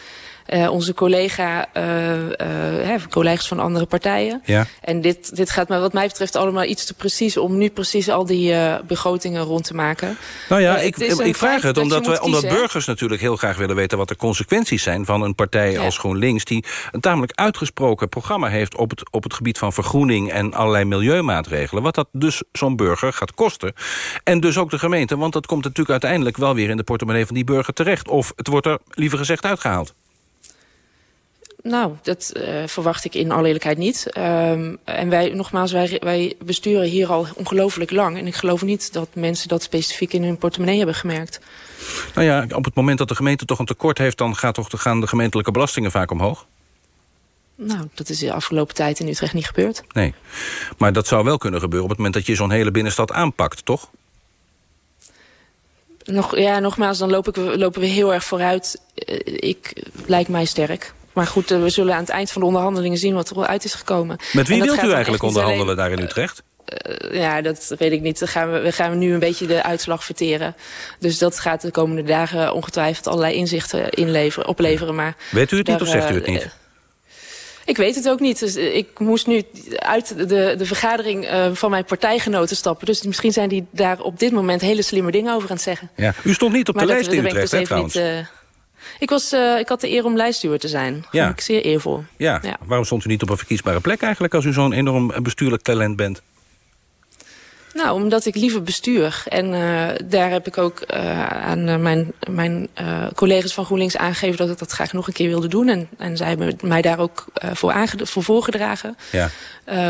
uh, onze collega, uh, collega's van andere partijen. Ja. En dit, dit gaat maar wat mij betreft allemaal iets te precies om nu precies al die begrotingen rond te maken. Nou ja, ik, ik vraag het omdat, we, omdat burgers natuurlijk heel graag willen weten wat de consequenties zijn van een partij ja. als GroenLinks die een tamelijk uitgesproken programma heeft op het, op het gebied van vergroening en allerlei milieumaatregelen. Wat dat dus zo'n burger gaat kosten. En dus ook de gemeente, want dat komt natuurlijk uiteindelijk wel weer in de portemonnee van die burger terecht. Of het wordt er liever gezegd uitgehaald. Nou, dat uh, verwacht ik in alle eerlijkheid niet. Um, en wij, nogmaals, wij, wij besturen hier al ongelooflijk lang. En ik geloof niet dat mensen dat specifiek in hun portemonnee hebben gemerkt. Nou ja, op het moment dat de gemeente toch een tekort heeft... dan gaat toch, gaan de gemeentelijke belastingen vaak omhoog? Nou, dat is de afgelopen tijd in Utrecht niet gebeurd. Nee, maar dat zou wel kunnen gebeuren op het moment dat je zo'n hele binnenstad aanpakt, toch? Nog, ja, nogmaals, dan loop ik, lopen we heel erg vooruit. Uh, ik, lijkt mij sterk. Maar goed, we zullen aan het eind van de onderhandelingen zien wat er uit is gekomen. Met wie wilt u eigenlijk onderhandelen alleen, daar in Utrecht? Uh, ja, dat weet ik niet. Dan gaan we, we gaan nu een beetje de uitslag verteren. Dus dat gaat de komende dagen ongetwijfeld allerlei inzichten inleveren, opleveren. Maar weet u het niet of zegt u het niet? Uh, ik weet het ook niet. Dus ik moest nu uit de, de vergadering uh, van mijn partijgenoten stappen. Dus misschien zijn die daar op dit moment hele slimme dingen over aan het zeggen. Ja. U stond niet op maar de lijst in Utrecht, dus hè, trouwens? Niet, uh, ik, was, uh, ik had de eer om lijstduur te zijn. Ja. Ik zeer eervol. Ja. ja. Waarom stond u niet op een verkiesbare plek eigenlijk... als u zo'n enorm bestuurlijk talent bent? Nou, omdat ik liever bestuur. En uh, daar heb ik ook uh, aan uh, mijn, mijn collega's van GroenLinks aangegeven... dat ik dat graag nog een keer wilde doen. En, en zij hebben mij daar ook voor, voor voorgedragen. Ja.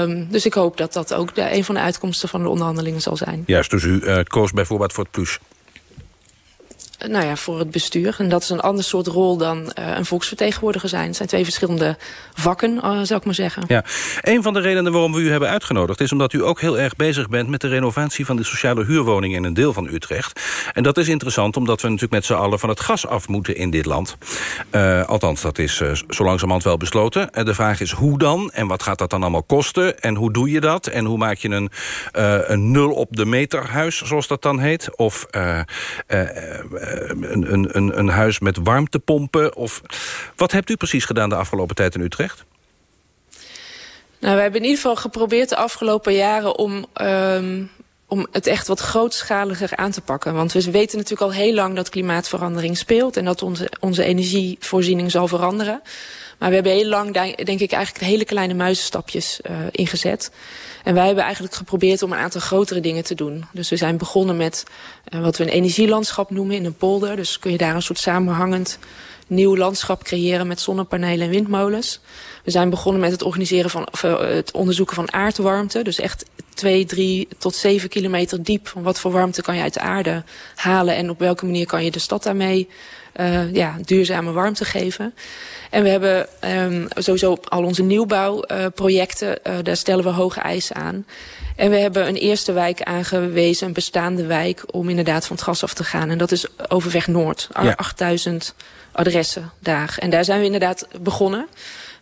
Um, dus ik hoop dat dat ook de, een van de uitkomsten van de onderhandelingen zal zijn. Juist, dus u koos bijvoorbeeld voor het plus nou ja, voor het bestuur. En dat is een ander soort rol dan uh, een volksvertegenwoordiger zijn. Het zijn twee verschillende vakken, uh, zou ik maar zeggen. Ja. Een van de redenen waarom we u hebben uitgenodigd... is omdat u ook heel erg bezig bent met de renovatie van de sociale huurwoningen... in een deel van Utrecht. En dat is interessant omdat we natuurlijk met z'n allen van het gas af moeten in dit land. Uh, althans, dat is zo langzamerhand wel besloten. De vraag is hoe dan? En wat gaat dat dan allemaal kosten? En hoe doe je dat? En hoe maak je een, een nul op de meter huis, zoals dat dan heet? Of eh, een, een, een huis met warmtepompen? Of, wat hebt u precies gedaan de afgelopen tijd in Utrecht? Nou, we hebben in ieder geval geprobeerd de afgelopen jaren om... Um, om het echt wat grootschaliger aan te pakken. Want we weten natuurlijk al heel lang dat klimaatverandering speelt... en dat onze, onze energievoorziening zal veranderen. Maar we hebben heel lang, denk ik, eigenlijk hele kleine muizenstapjes uh, ingezet. En wij hebben eigenlijk geprobeerd om een aantal grotere dingen te doen. Dus we zijn begonnen met uh, wat we een energielandschap noemen in een polder. Dus kun je daar een soort samenhangend nieuw landschap creëren met zonnepanelen en windmolens. We zijn begonnen met het organiseren van of, uh, het onderzoeken van aardwarmte. Dus echt 2, 3 tot 7 kilometer diep. Van wat voor warmte kan je uit de aarde halen en op welke manier kan je de stad daarmee uh, ja, duurzame warmte geven. En we hebben um, sowieso al onze nieuwbouwprojecten, uh, daar stellen we hoge eisen aan. En we hebben een eerste wijk aangewezen, een bestaande wijk, om inderdaad van het gas af te gaan. En dat is Overweg Noord, ja. 8000 adressen daar. En daar zijn we inderdaad begonnen.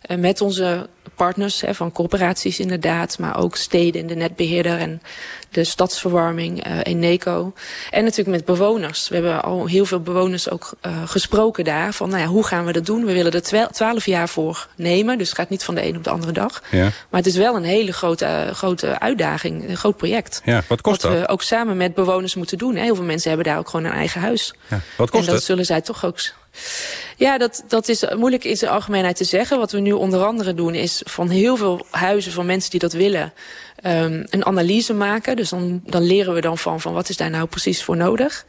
Uh, met onze partners hè, van corporaties inderdaad, maar ook steden in de netbeheerder en de stadsverwarming, Eneco. En natuurlijk met bewoners. We hebben al heel veel bewoners ook uh, gesproken daar. Van nou ja, hoe gaan we dat doen? We willen er twaalf jaar voor nemen. Dus het gaat niet van de een op de andere dag. Ja. Maar het is wel een hele grote, grote uitdaging. Een groot project. Ja, wat kost wat dat? we ook samen met bewoners moeten doen. Heel veel mensen hebben daar ook gewoon een eigen huis. Ja. Wat kost en dat het? zullen zij toch ook... Ja, dat, dat is moeilijk in zijn algemeenheid te zeggen. Wat we nu onder andere doen is van heel veel huizen van mensen die dat willen... Um, een analyse maken. Dus dan, dan leren we dan van, van wat is daar nou precies voor nodig.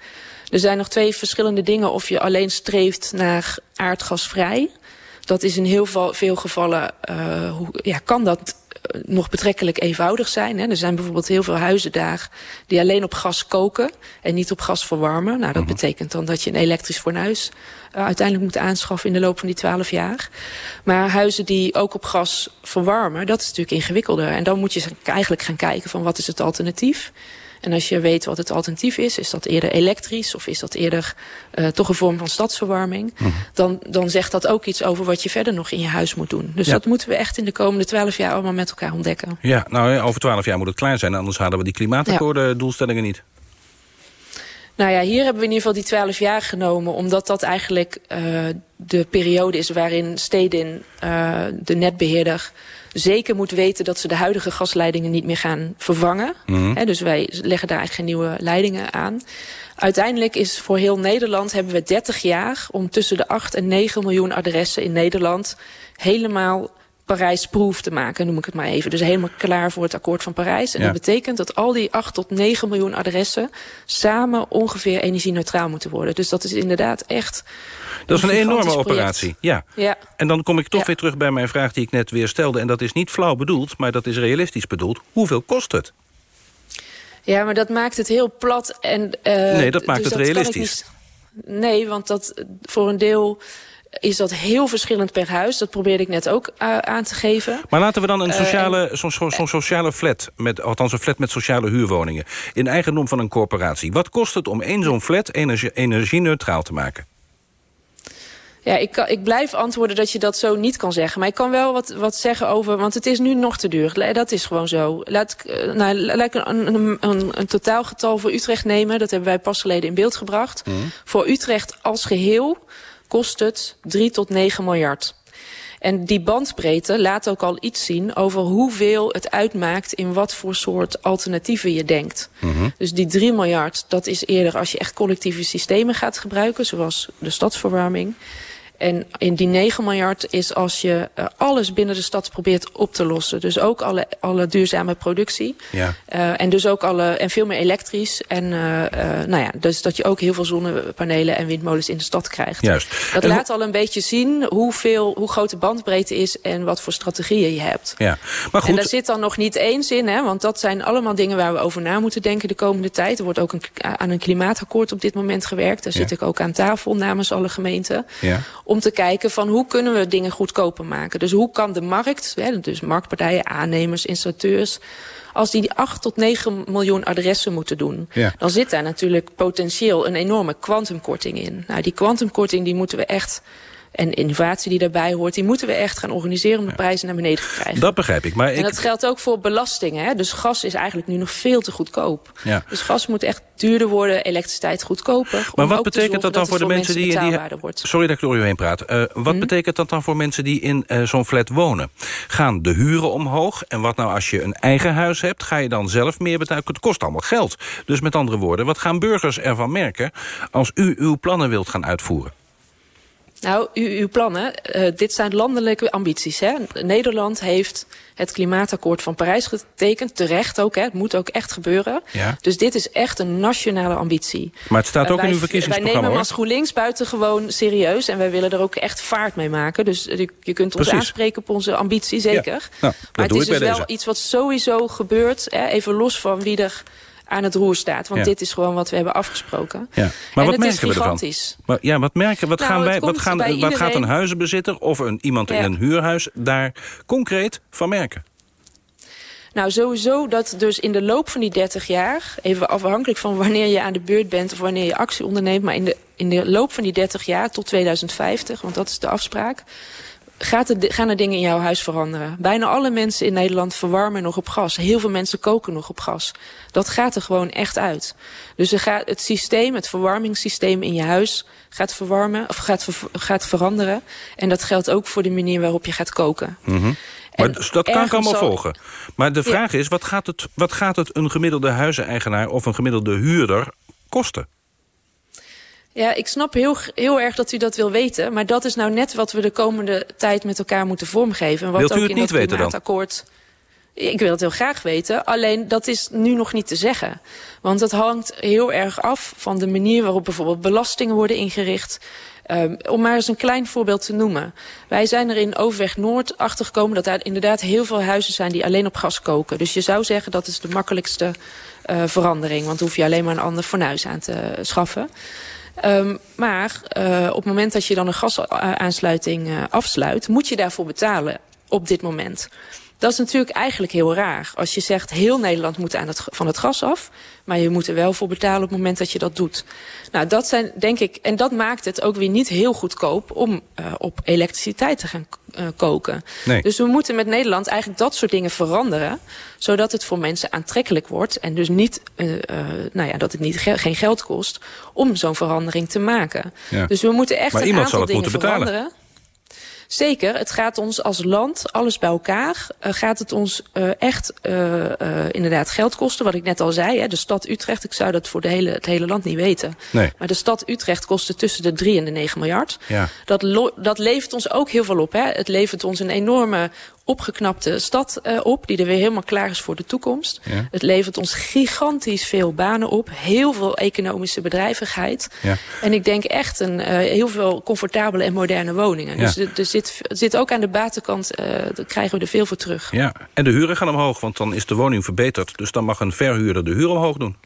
Er zijn nog twee verschillende dingen. Of je alleen streeft naar aardgasvrij. Dat is in heel veel, gevallen, uh, hoe, ja, kan dat nog betrekkelijk eenvoudig zijn. Hè. Er zijn bijvoorbeeld heel veel huizen daar die alleen op gas koken en niet op gas verwarmen. Nou, dat Mhm. betekent dan dat je een elektrisch fornuis uh, uiteindelijk moet aanschaffen in de loop van die 12 jaar. Maar huizen die ook op gas verwarmen, dat is natuurlijk ingewikkelder. En dan moet je eigenlijk gaan kijken van wat is het alternatief. En als je weet wat het alternatief is, is dat eerder elektrisch of is dat eerder uh, toch een vorm van stadsverwarming, Mhm. dan, dan zegt dat ook iets over wat je verder nog in je huis moet doen. Dus Ja. dat moeten we echt in de komende 12 jaar allemaal met elkaar ontdekken. Ja, nou ja, over twaalf jaar moet het klaar zijn. Anders halen we die klimaatakkoorden doelstellingen niet. Nou ja, hier hebben we in ieder geval die 12 jaar genomen, omdat dat eigenlijk uh, de periode is waarin Stedin, uh, de netbeheerder, zeker moet weten dat ze de huidige gasleidingen niet meer gaan vervangen. He, dus wij leggen daar eigenlijk geen nieuwe leidingen aan. Uiteindelijk is voor heel Nederland hebben we 30 jaar om tussen de 8 en 9 miljoen adressen in Nederland helemaal Parijs-proof te maken, noem ik het maar even. Dus helemaal klaar voor het akkoord van Parijs. En Ja. dat betekent dat al die 8 tot 9 miljoen adressen samen ongeveer energie-neutraal moeten worden. Dus dat is inderdaad echt Dat is een enorme operatie. Ja. Ja. En dan kom ik toch weer terug bij mijn vraag die ik net weer stelde. En dat is niet flauw bedoeld, maar dat is realistisch bedoeld. Hoeveel kost het? Ja, maar dat maakt het heel plat. En, uh, Nee, dat maakt dus het realistisch. nee, want dat, voor een deel is dat heel verschillend per huis. Dat probeerde ik net ook uh, aan te geven. Maar laten we dan een Eh, sociale, zo'n zo, zo sociale flat, met, althans een flat met sociale huurwoningen... in eigendom van een corporatie. Wat kost het om één zo'n flat energie, energie-neutraal te maken? Ja, ik, kan, ik blijf antwoorden dat je dat zo niet kan zeggen. Maar ik kan wel wat, wat zeggen over... Want het is nu nog te duur. Dat is gewoon zo. Laat, ik, eh, nou, laat ik een, een, een, een totaalgetal voor Utrecht nemen. Dat hebben wij pas geleden in beeld gebracht. Voor Utrecht als geheel kost het 3 tot 9 miljard. En die bandbreedte laat ook al iets zien over hoeveel het uitmaakt... in wat voor soort alternatieven je denkt. Dus die 3 miljard, dat is eerder als je echt collectieve systemen gaat gebruiken... zoals de stadsverwarming. En in die 9 miljard is als je uh, alles binnen de stad probeert op te lossen. Dus ook alle, alle duurzame productie. Ja. Uh, en dus ook alle, en veel meer elektrisch. En uh, nou ja, dus dat je ook heel veel zonnepanelen en windmolens in de stad krijgt. Juist. Dat En laat al een beetje zien hoeveel, hoe groot de bandbreedte is en wat voor strategieën je hebt. Ja, maar goed. En daar zit dan nog niet eens in, hè, want dat zijn allemaal dingen waar we over na moeten denken de komende tijd. Er wordt ook een, aan een klimaatakkoord op dit moment gewerkt. Daar Ja. zit ik ook aan tafel namens alle gemeenten Ja. Om te kijken van hoe kunnen we dingen goedkoper maken. Dus hoe kan de markt, hè, dus marktpartijen, aannemers, installateurs... als die 8 tot 9 miljoen adressen moeten doen... Ja. dan zit daar natuurlijk potentieel een enorme kwantumkorting in. Nou, die kwantumkorting die moeten we echt... en innovatie die daarbij hoort, die moeten we echt gaan organiseren... om de prijzen naar beneden te krijgen. Dat begrijp ik. Maar En ik, dat geldt ook voor belastingen. Hè? Dus gas is eigenlijk nu nog veel te goedkoop. ja. Dus gas moet echt duurder worden, elektriciteit goedkoper. Maar wat betekent dat dan voor de het mensen die... die wordt. sorry dat ik door u heen praat. Uh, wat Hm? betekent dat dan voor mensen die in uh, zo'n flat wonen? Gaan de huren omhoog? En wat nou als je een eigen huis hebt? Ga je dan zelf meer betalen? Het kost allemaal geld. Dus met andere woorden, wat gaan burgers ervan merken... als u uw plannen wilt gaan uitvoeren? Nou, u, uw plannen, uh, dit zijn landelijke ambities. Hè? Nederland heeft het klimaatakkoord van Parijs getekend. Terecht ook, hè? het moet ook echt gebeuren. Ja. Dus dit is echt een nationale ambitie. Maar het staat Uh, ook in uw verkiezingsprogramma, Wij nemen hem als GroenLinks buitengewoon serieus. En wij willen er ook echt vaart mee maken. Dus je, je kunt ons Precies. aanspreken op onze ambitie, zeker. Ja. Nou, maar het is dus wel deze. iets wat sowieso gebeurt. Hè? Even los van wie er aan het roer staat. Want Ja. dit is gewoon wat we hebben afgesproken. Ja. Maar en wat is merken we ervan? Maar, ja, wat merken, wat, Nou, gaan wij, wat, gaan, wat gaat een huizenbezitter of een, iemand in een huurhuis daar concreet van merken? Nou, sowieso dat dus in de loop van die 30 jaar... even afhankelijk van wanneer je aan de beurt bent... of wanneer je actie onderneemt... maar in de, in de loop van die 30 jaar tot 2050, want dat is de afspraak... Gaat er, gaan er dingen in jouw huis veranderen. Bijna alle mensen in Nederland verwarmen nog op gas. Heel veel mensen koken nog op gas. Dat gaat er gewoon echt uit. Dus er gaat het systeem, het verwarmingssysteem in je huis... gaat, verwarmen, of gaat, ver- gaat veranderen. En dat geldt ook voor de manier waarop je gaat koken. Mhm. Maar dus dat kan ik allemaal zal- volgen. Maar de vraag is, wat gaat, het, wat gaat het een gemiddelde huizeneigenaar... of een gemiddelde huurder kosten? Ja, ik snap heel, heel erg dat u dat wil weten. Maar dat is nou net wat we de komende tijd met elkaar moeten vormgeven. En wat Wilt u ook het in niet dat weten dan? Ik wil het heel graag weten. Alleen dat is nu nog niet te zeggen. Want dat hangt heel erg af van de manier waarop bijvoorbeeld belastingen worden ingericht. Um, om maar eens een klein voorbeeld te noemen. Wij zijn er in Overweg Noord achtergekomen dat er inderdaad heel veel huizen zijn die alleen op gas koken. Dus je zou zeggen dat is de makkelijkste uh, verandering. Want dan hoef je alleen maar een ander fornuis aan te schaffen. Um, maar uh, op het moment dat je dan een gasaansluiting uh, afsluit... moet je daarvoor betalen op dit moment. Dat is natuurlijk eigenlijk heel raar. Als je zegt, heel Nederland moet aan het, van het gas af... maar je moet er wel voor betalen op het moment dat je dat doet. Nou, dat zijn, denk ik... en dat maakt het ook weer niet heel goedkoop... om uh, op elektriciteit te gaan uh, koken. Nee. Dus we moeten met Nederland eigenlijk dat soort dingen veranderen... zodat het voor mensen aantrekkelijk wordt... en dus niet, uh, nou ja, dat het niet ge geen geld kost... om zo'n verandering te maken. Ja. Dus we moeten echt maar een aantal dingen veranderen. Zeker, het gaat ons als land, alles bij elkaar, uh, gaat het ons uh, echt uh, inderdaad geld kosten. Wat ik net al zei, hè, de stad Utrecht, ik zou dat voor de hele, het hele land niet weten. Nee. Maar de stad Utrecht kostte tussen de 3 en de 9 miljard. Ja. Dat, dat levert ons ook heel veel op. Hè. Het levert ons een enorme opgeknapte stad uh, op, die er weer helemaal klaar is voor de toekomst. Ja. Het levert ons gigantisch veel banen op, heel veel economische bedrijvigheid. Ja. En ik denk echt een, uh, heel veel comfortabele en moderne woningen. Ja. Dus er, zit, zit ook aan de buitenkant, uh, daar krijgen we er veel voor terug. Ja, en de huren gaan omhoog, want dan is de woning verbeterd. Dus dan mag een verhuurder de huur omhoog doen.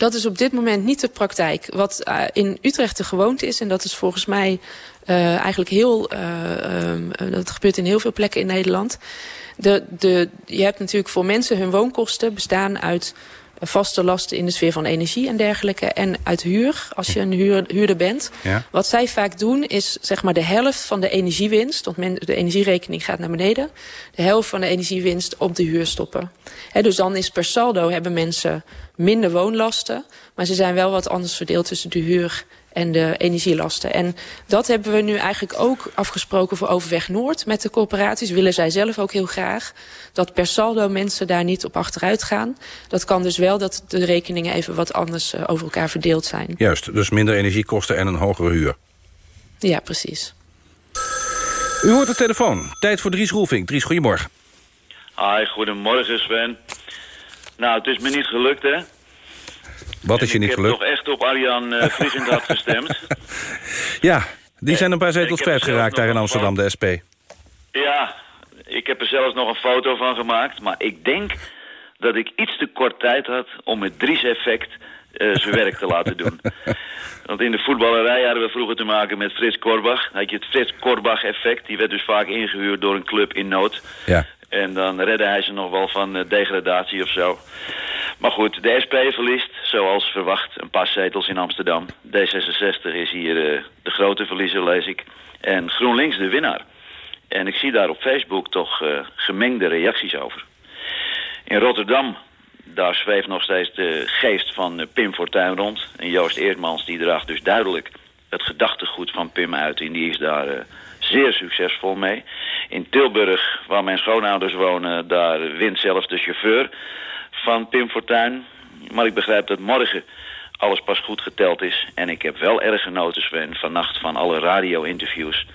Dat is op dit moment niet de praktijk. Wat uh, in Utrecht de gewoonte is, en dat is volgens mij uh, eigenlijk heel... Uh, um, dat gebeurt in heel veel plekken in Nederland. De, de, je hebt natuurlijk voor mensen hun woonkosten bestaan uit vaste lasten in de sfeer van energie en dergelijke. En uit huur, als je een huur, huurder bent. Ja. Wat zij vaak doen is zeg maar de helft van de energiewinst. Want men, de energierekening gaat naar beneden. De helft van de energiewinst op de huur stoppen. He, dus dan is per saldo hebben mensen minder woonlasten. Maar ze zijn wel wat anders verdeeld tussen de huur en de energielasten. En dat hebben we nu eigenlijk ook afgesproken voor Overweg Noord met de corporaties. Willen zij zelf ook heel graag. Dat per saldo mensen daar niet op achteruit gaan. Dat kan dus wel dat de rekeningen even wat anders uh, over elkaar verdeeld zijn. Juist, dus minder energiekosten en een hogere huur. Ja, precies. U hoort de telefoon. Tijd voor Dries Roelvink. Dries, goedemorgen. Hi, goedemorgen Sven. Nou, het is me niet gelukt, hè? Wat is je niet gelukt? Ik heb toch echt op Arjan uh, gestemd. Ja, die zijn een paar zetels kwijtgeraakt daar in Amsterdam, de SP. Ja, ik heb er zelfs nog een foto van gemaakt. Maar ik denk dat ik iets te kort tijd had om met Dries effect uh, zijn werk te laten doen. Want in de voetballerij hadden we vroeger te maken met Frits Korbach. Dan had je het Frits Korbach effect. Die werd dus vaak ingehuurd door een club in nood. Ja. En dan redde hij ze nog wel van uh, degradatie of zo. Maar goed, de SP verliest, zoals verwacht, een paar zetels in Amsterdam. D66 is hier uh, de grote verliezer, lees ik. En GroenLinks de winnaar. En ik zie daar op Facebook toch uh, gemengde reacties over. In Rotterdam, daar zweeft nog steeds de geest van uh, Pim Fortuyn rond. En Joost Eertmans die draagt dus duidelijk het gedachtegoed van Pim uit. En die is daar zeer succesvol mee. In Tilburg, waar mijn schoonouders wonen, daar wint zelfs de chauffeur van Pim Fortuyn. Maar ik begrijp dat morgen alles pas goed geteld is. En ik heb wel erg genoten, Sven, vannacht van alle radio-interviews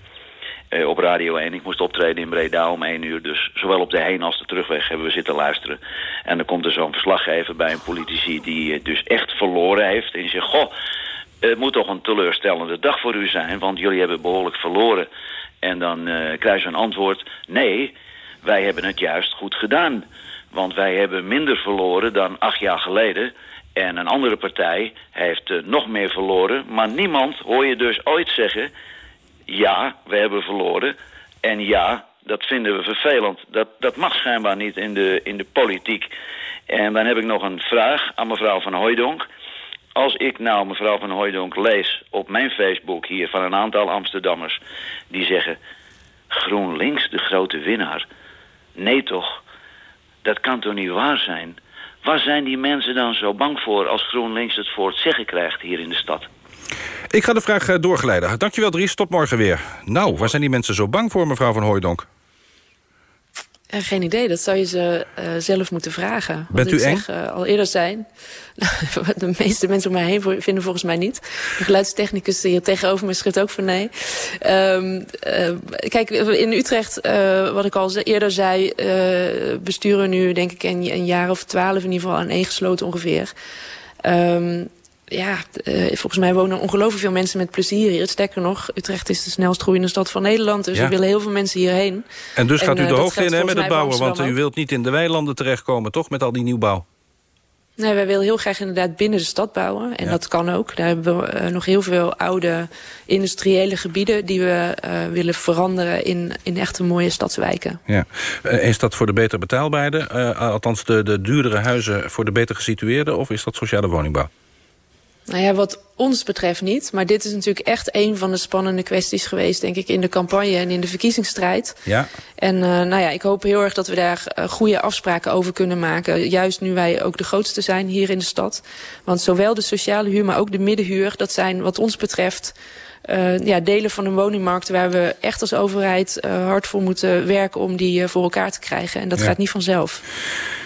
eh, op Radio 1. Ik moest optreden in Breda om 1 uur. Dus zowel op de heen als de terugweg hebben we zitten luisteren. En dan komt er zo'n verslaggever bij een politici die eh, dus echt verloren heeft. En die zegt, goh, het moet toch een teleurstellende dag voor u zijn. Want jullie hebben behoorlijk verloren. En dan uh, krijg je een antwoord, nee, wij hebben het juist goed gedaan. Want wij hebben minder verloren dan acht jaar geleden. En een andere partij heeft uh, nog meer verloren. Maar niemand hoor je dus ooit zeggen... ja, we hebben verloren. En ja, dat vinden we vervelend. Dat, dat mag schijnbaar niet in de, in de politiek. En dan heb ik nog een vraag aan mevrouw van Hooijdonk. Als ik nou mevrouw van Hooijdonk lees op mijn Facebook hier... van een aantal Amsterdammers die zeggen... GroenLinks de grote winnaar. Nee toch, dat kan toch niet waar zijn? Waar zijn die mensen dan zo bang voor als GroenLinks het voor het zeggen krijgt hier in de stad? Ik ga de vraag uh, doorgeleiden. Dankjewel Dries, tot morgen weer. Nou, waar zijn die mensen zo bang voor, mevrouw van Hooijdonk? Uh, geen idee, dat zou je ze uh, zelf moeten vragen. Bent u ik eng? Zeg, al eerder zijn. de meeste mensen om mij heen vinden volgens mij niet. De geluidstechnicus hier tegenover me schrift ook van nee. Um, kijk, in Utrecht, wat ik al eerder zei... besturen nu denk ik een, een jaar of twaalf in ieder geval aan één gesloten ongeveer. Um, ja, uh, volgens mij wonen ongelooflijk veel mensen met plezier hier. Sterker nog, Utrecht is de snelst groeiende stad van Nederland. Dus Ja. er willen heel veel mensen hierheen. En dus gaat u eh, de hoogte geldt in hè, met het bouwen... want u wilt niet in de weilanden terechtkomen, toch? Met al die nieuwbouw. Nee, wij willen heel graag inderdaad binnen de stad bouwen. En Ja. dat kan ook. Daar hebben we eh, nog heel veel oude industriële gebieden... die we eh, willen veranderen in, in echte mooie stadswijken. Ja. Eh, is dat voor de beter betaalbaarden? Eh, althans, de, de duurdere huizen voor de beter gesitueerden? Of is dat sociale woningbouw? Nou ja, wat ons betreft niet. Maar dit is natuurlijk echt een van de spannende kwesties geweest... denk ik, in de campagne en in de verkiezingsstrijd. Ja. En uh, nou ja, ik hoop heel erg dat we daar uh, goede afspraken over kunnen maken. Juist nu wij ook de grootste zijn hier in de stad. Want zowel de sociale huur, maar ook de middenhuur... dat zijn wat ons betreft uh, ja, delen van de woningmarkt... waar we echt als overheid hard voor moeten werken... om die voor elkaar te krijgen. En dat Ja. gaat niet vanzelf.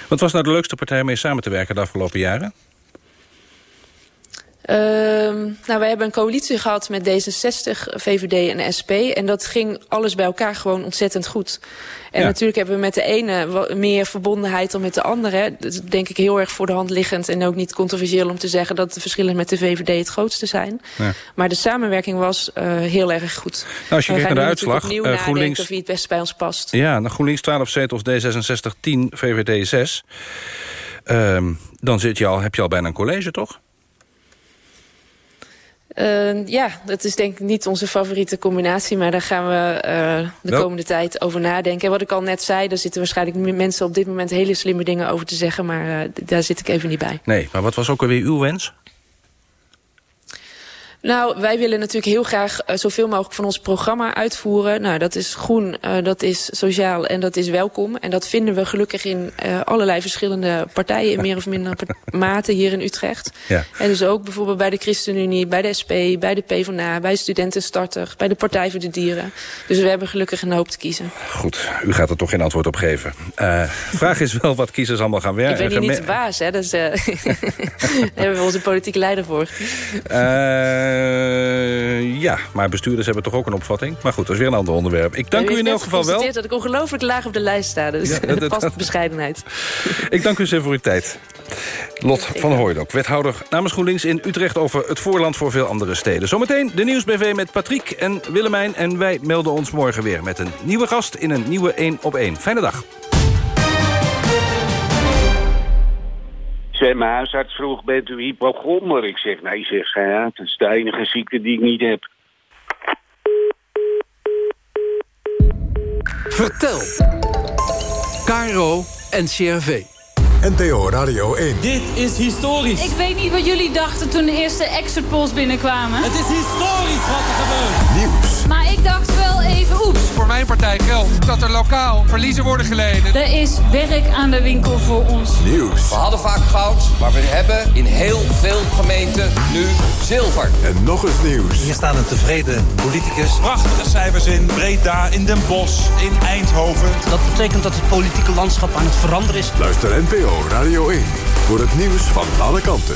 Wat was nou de leukste partij om mee samen te werken de afgelopen jaren? Uh, nou, wij hebben een coalitie gehad met D66, VVD en SP. En dat ging alles bij elkaar gewoon ontzettend goed. En Ja. natuurlijk hebben we met de ene meer verbondenheid dan met de andere. Dat is denk ik heel erg voor de hand liggend. En ook niet controversieel om te zeggen dat de verschillen met de VVD het grootste zijn. Ja. Maar de samenwerking was uh, heel erg goed. Nou, als je kijkt naar de uitslag, uh, nadenken GroenLinks- wie het best bij ons past. Ja, naar GroenLinks 12 zetels, D66 10, VVD 6. Ehm, dan zit je al, heb je al bijna een college, toch? Uh, ja, dat is denk ik niet onze favoriete combinatie. Maar daar gaan we uh, de komende tijd over nadenken. En wat ik al net zei, daar zitten waarschijnlijk mensen op dit moment hele slimme dingen over te zeggen. Maar uh, daar zit ik even niet bij. Nee, maar wat was ook alweer uw wens? Nou, wij willen natuurlijk heel graag uh, zoveel mogelijk van ons programma uitvoeren. Nou, dat is groen, uh, dat is sociaal en dat is welkom. En dat vinden we gelukkig in uh, allerlei verschillende partijen... in meer of minder mate hier in Utrecht. Ja. En dus ook bijvoorbeeld bij de ChristenUnie, bij de SP, bij de PvdA... bij Studentenstarter, bij de Partij voor de Dieren. Dus we hebben gelukkig een hoop te kiezen. Goed, u gaat er toch geen antwoord op geven. Vraag is wel wat kiezers allemaal gaan Ik werken. ben hier niet de baas, hè. Dus, daar hebben we onze politieke leider voor. Uh, ja, maar bestuurders hebben toch ook een opvatting? Maar goed, dat is weer een ander onderwerp. Ik dank u in elk geval wel. dat ik ongelooflijk laag op de lijst sta. Dus Ja, dat- past bescheidenheid. Ik dank u zeer voor uw tijd. Lot van Hooydonk, wethouder namens GroenLinks in Utrecht... over het voorland voor veel andere steden. Zometeen de Nieuwsbv met Patrick en Willemijn. En wij melden ons morgen weer met een nieuwe gast... in een nieuwe 1 op 1. Fijne dag. Zeg, mijn huisarts vroeg, bent u hypochonder? Ik zeg, nee, zeg, ja, het is de enige ziekte die ik niet heb. Vertel. Caro en CRV. NTO Radio 1. Dit is historisch. Ik weet niet wat jullie dachten toen de eerste exit polls binnenkwamen. Het is historisch wat er gebeurt. Nieuws. Maar ik dacht even, oeps. Voor mijn partij geldt dat er lokaal verliezen worden geleden. Er is werk aan de winkel voor ons. Nieuws. We hadden vaak goud, maar we hebben in heel veel gemeenten nu zilver. En nog eens nieuws. Hier staat een tevreden politicus. Prachtige cijfers in Breda, in Den Bosch, in Eindhoven. Dat betekent dat het politieke landschap aan het veranderen is. Luister NPO Radio 1 voor het nieuws van alle kanten.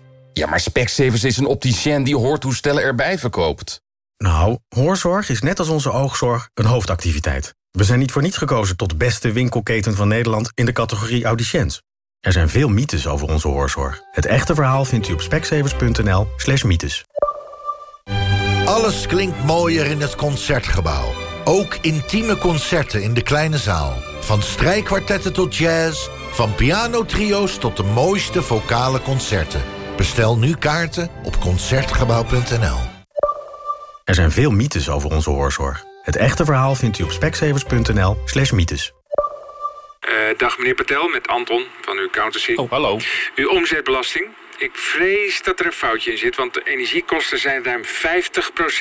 Ja, maar Specsavers is een opticien die hoortoestellen erbij verkoopt. Nou, hoorzorg is net als onze oogzorg een hoofdactiviteit. We zijn niet voor niets gekozen tot beste winkelketen van Nederland... in de categorie audiciënt. Er zijn veel mythes over onze hoorzorg. Het echte verhaal vindt u op specsavers.nl slash mythes. Alles klinkt mooier in het Concertgebouw. Ook intieme concerten in de kleine zaal. Van strijkkwartetten tot jazz, van pianotrio's tot de mooiste vocale concerten. Bestel nu kaarten op Concertgebouw.nl. Er zijn veel mythes over onze hoorzorg. Het echte verhaal vindt u op specsavers.nl slash mythes. Uh, dag meneer Patel, met Anton van uw accountancy. Oh, hallo. Uw omzetbelasting. Ik vrees dat er een foutje in zit, want de energiekosten zijn ruim 50%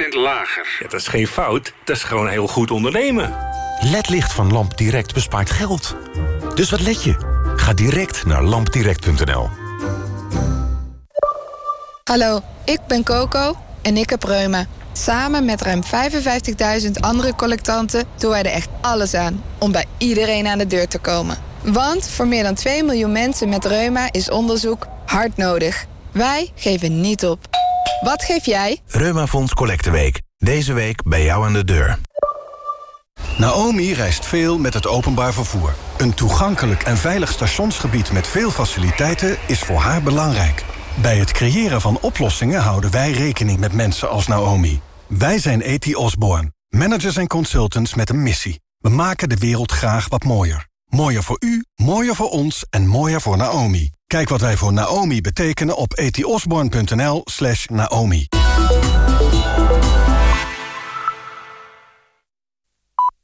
lager. Ja, dat is geen fout, dat is gewoon heel goed ondernemen. LED-licht van Lamp Direct bespaart geld. Dus wat let je? Ga direct naar lampdirect.nl. Hallo, ik ben Coco en ik heb reuma. Samen met ruim 55.000 andere collectanten doen wij er echt alles aan... om bij iedereen aan de deur te komen. Want voor meer dan 2 miljoen mensen met reuma is onderzoek hard nodig. Wij geven niet op. Wat geef jij? Reumafonds Collecteweek. Deze week bij jou aan de deur. Naomi reist veel met het openbaar vervoer. Een toegankelijk en veilig stationsgebied met veel faciliteiten is voor haar belangrijk. Bij het creëren van oplossingen houden wij rekening met mensen als Naomi. Wij zijn E.T. Osborne, managers en consultants met een missie. We maken de wereld graag wat mooier. Mooier voor u, mooier voor ons en mooier voor Naomi. Kijk wat wij voor Naomi betekenen op etiosborn.nl slash Naomi.